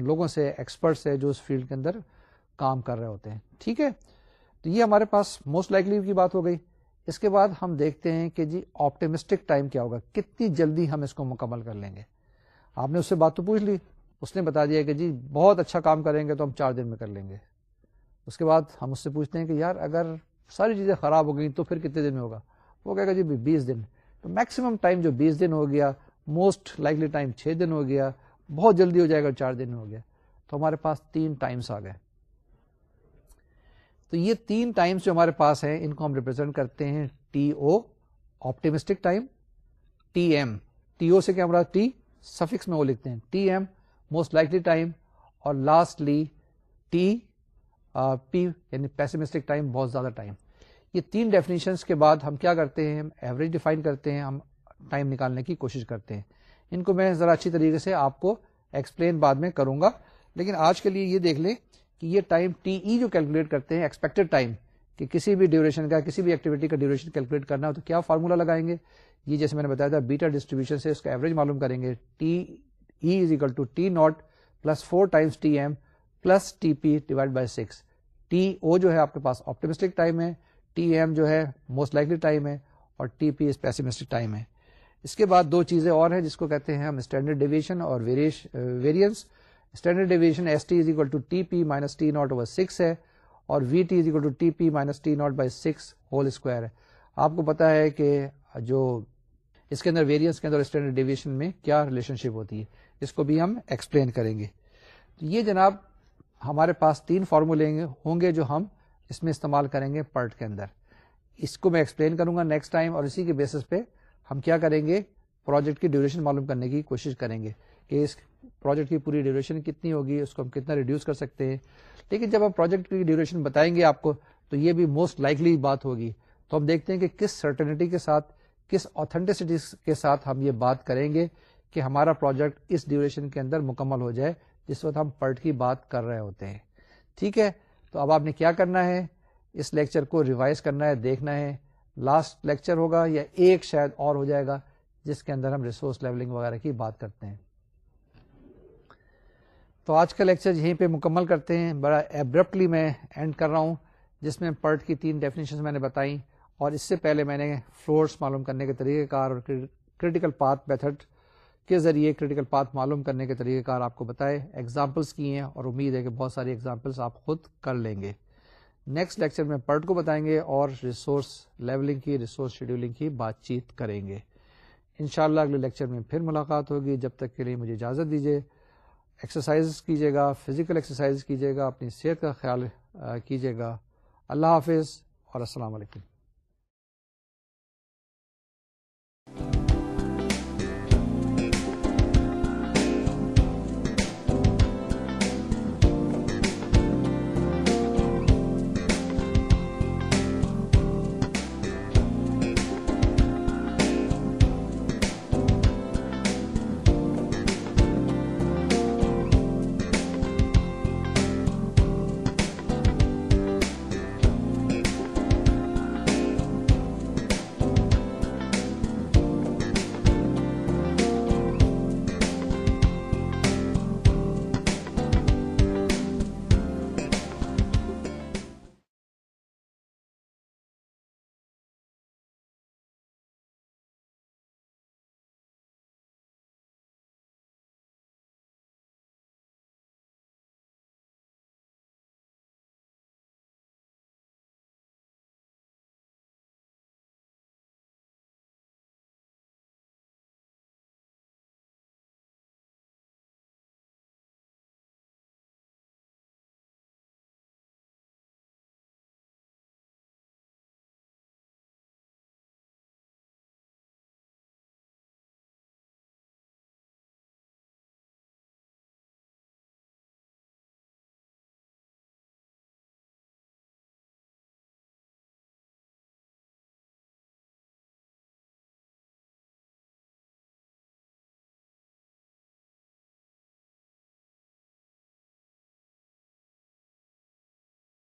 لوگوں سے ایکسپرٹ سے، جو اس فیلڈ کے اندر کام کر رہے ہوتے ہیں۔ ٹھیک ہے؟ تو یہ ہمارے پاس موسٹ لائکلی کی بات ہو گئی۔ اس کے بعد ہم دیکھتے ہیں کہ جی آپٹیمسٹک ٹائم کیا ہوگا؟ کتنی جلدی ہم اس کو مکمل کر لیں گے؟ آپ نے اس سے بات تو پوچھ لی۔ اس نے بتا دیا کہ جی بہت اچھا کام کریں گے تو ہم چار دن میں کر لیں گے۔ اس کے بعد ہم اس سے پوچھتے ہیں کہ یار اگر ساری چیزیں خراب ہو گئی تو پھر کتنے دن میں ہوگا؟ وہ کہے گا جی بیس دن۔ تو میکسیمم ٹائم جو بیس دن ہو گیا موسٹ لائکلی ٹائم چھ دن ہو گیا، بہت جلدی ہو جائے گا چار دن ہو گیا۔ تو ہمارے پاس تین ٹائمس آ گئے۔ تو یہ تین ٹائمس جو ہمارے پاس ہیں، ان کو ہم ریپرزینٹ کرتے ہیں T O optimistic time T M T O سے کیا ہمارا ٹی سفکس میں وہ لکھتے ہیں. T M most likely time اور لاسٹلی ٹی پی یعنی پیسمسٹک ٹائم بہت زیادہ ٹائم یہ تین ڈیفینیشنس کے بعد ہم کیا کرتے ہیں؟ ہم ایوریج ڈیفائن کرتے ہیں، ہم ٹائم نکالنے کی کوشش کرتے ہیں. ان کو میں ذرا اچھی طریقے سے آپ کو ایکسپلین بعد میں کروں گا. لیکن آج کے لیے یہ دیکھ لیں کہ یہ ٹائم ٹی ای جو کیلکولیٹ کرتے ہیں ایکسپیکٹڈ ٹائم کہ کسی بھی ڈیوریشن کا، کسی بھی ایکٹیویٹی کا ڈیوریشن کیلکولیٹ کرنا ہو تو کیا فارمولا لگائیں گے؟ یہ جیسے میں نے بتایا تھا بیٹا ڈسٹریبیوشن سے اس کا ایوریج معلوم کریں گے. T E is two T naught plus four times T M plus T P divide by six T O جو ہے آپ کے پاس آپٹیمسٹک ٹائم ہے ٹی ایم جو ہے موسٹ لائکلی ٹائم ہے، اور T P is pessimistic time ہے. اس کے بعد دو چیزیں اور ہیں جس کو کہتے ہیں ہم اسٹینڈرڈ ڈیویشن اور variance standard deviation S T is equal to T P minus T naught over six ہے اور V T is equal to T P minus T naught by six whole square ہے۔ آپ کو پتا ہے کہ جو اس کے اندر ویریئنس کے اندر اسٹینڈرڈ ڈیویشن میں کیا ریلیشن شپ ہوتی ہے، اس کو بھی ہم ایکسپلین کریں گے۔ تو یہ جناب ہمارے پاس تین فارمولے ہوں گے جو ہم اس میں استعمال کریں گے پرٹ کے اندر۔ اس کو میں ایکسپلین کروں گا نیکسٹ ٹائم اور اسی کے بیسس پہ ہم کیا کریں گے پروجیکٹ کی ڈیوریشن معلوم کرنے کی کوشش کریں گے۔ کہ اس پروجیکٹ کی پوری ڈیوریشن کتنی ہوگی، اس کو ہم کتنا ریڈیوس کر سکتے ہیں۔ لیکن جب ہم پروجیکٹ کی ڈیوریشن بتائیں گے آپ کو، تو یہ بھی موسٹ لائکلی بات ہوگی۔ تو ہم دیکھتے ہیں کہ کس سرٹنٹی کے ساتھ، کس آتھینٹسٹی کے ساتھ ہم یہ بات کریں گے کہ ہمارا پروجیکٹ اس ڈیوریشن کے اندر مکمل ہو جائے، جس وقت ہم پرٹ کی بات کر رہے ہوتے ہیں۔ ٹھیک ہے؟ تو اب آپ نے کیا کرنا ہے؟ اس لیکچر کو ریوائز کرنا ہے، دیکھنا ہے۔ لاسٹ لیکچر ہوگا یا ایک شاید اور ہو جائے گا، جس کے اندر ہم ریسورس لیولنگ وغیرہ کی بات کرتے ہیں۔ تو آج کا لیکچر یہیں پہ مکمل کرتے ہیں۔ بڑا ایبرپٹلی میں اینڈ کر رہا ہوں، جس میں پرٹ کی تین ڈیفینیشن میں نے بتائی اور اس سے پہلے میں نے فلورس معلوم کرنے کے طریقہ کار اور کریٹیکل پاتھ میتھڈ کے ذریعے کریٹیکل پاتھ معلوم کرنے کے طریقہ کار آپ کو بتائے۔ ایگزامپلس کی ہیں اور امید ہے کہ بہت ساری ایگزامپلس آپ خود کر لیں گے۔ نیکسٹ لیکچر میں پرٹ کو بتائیں گے اور ریسورس لیولنگ کی ریسورس شیڈولنگ کی بات چیت کریں گے۔ انشاءاللہ اگلے لیکچر میں پھر ملاقات ہوگی۔ جب تک کے لیے مجھے اجازت دیجیے ایکسرسائز کیجیے گا فزیکل ایکسرسائز کیجیے گا، اپنی صحت کا خیال کیجیے گا۔ اللہ حافظ اور السلام علیکم۔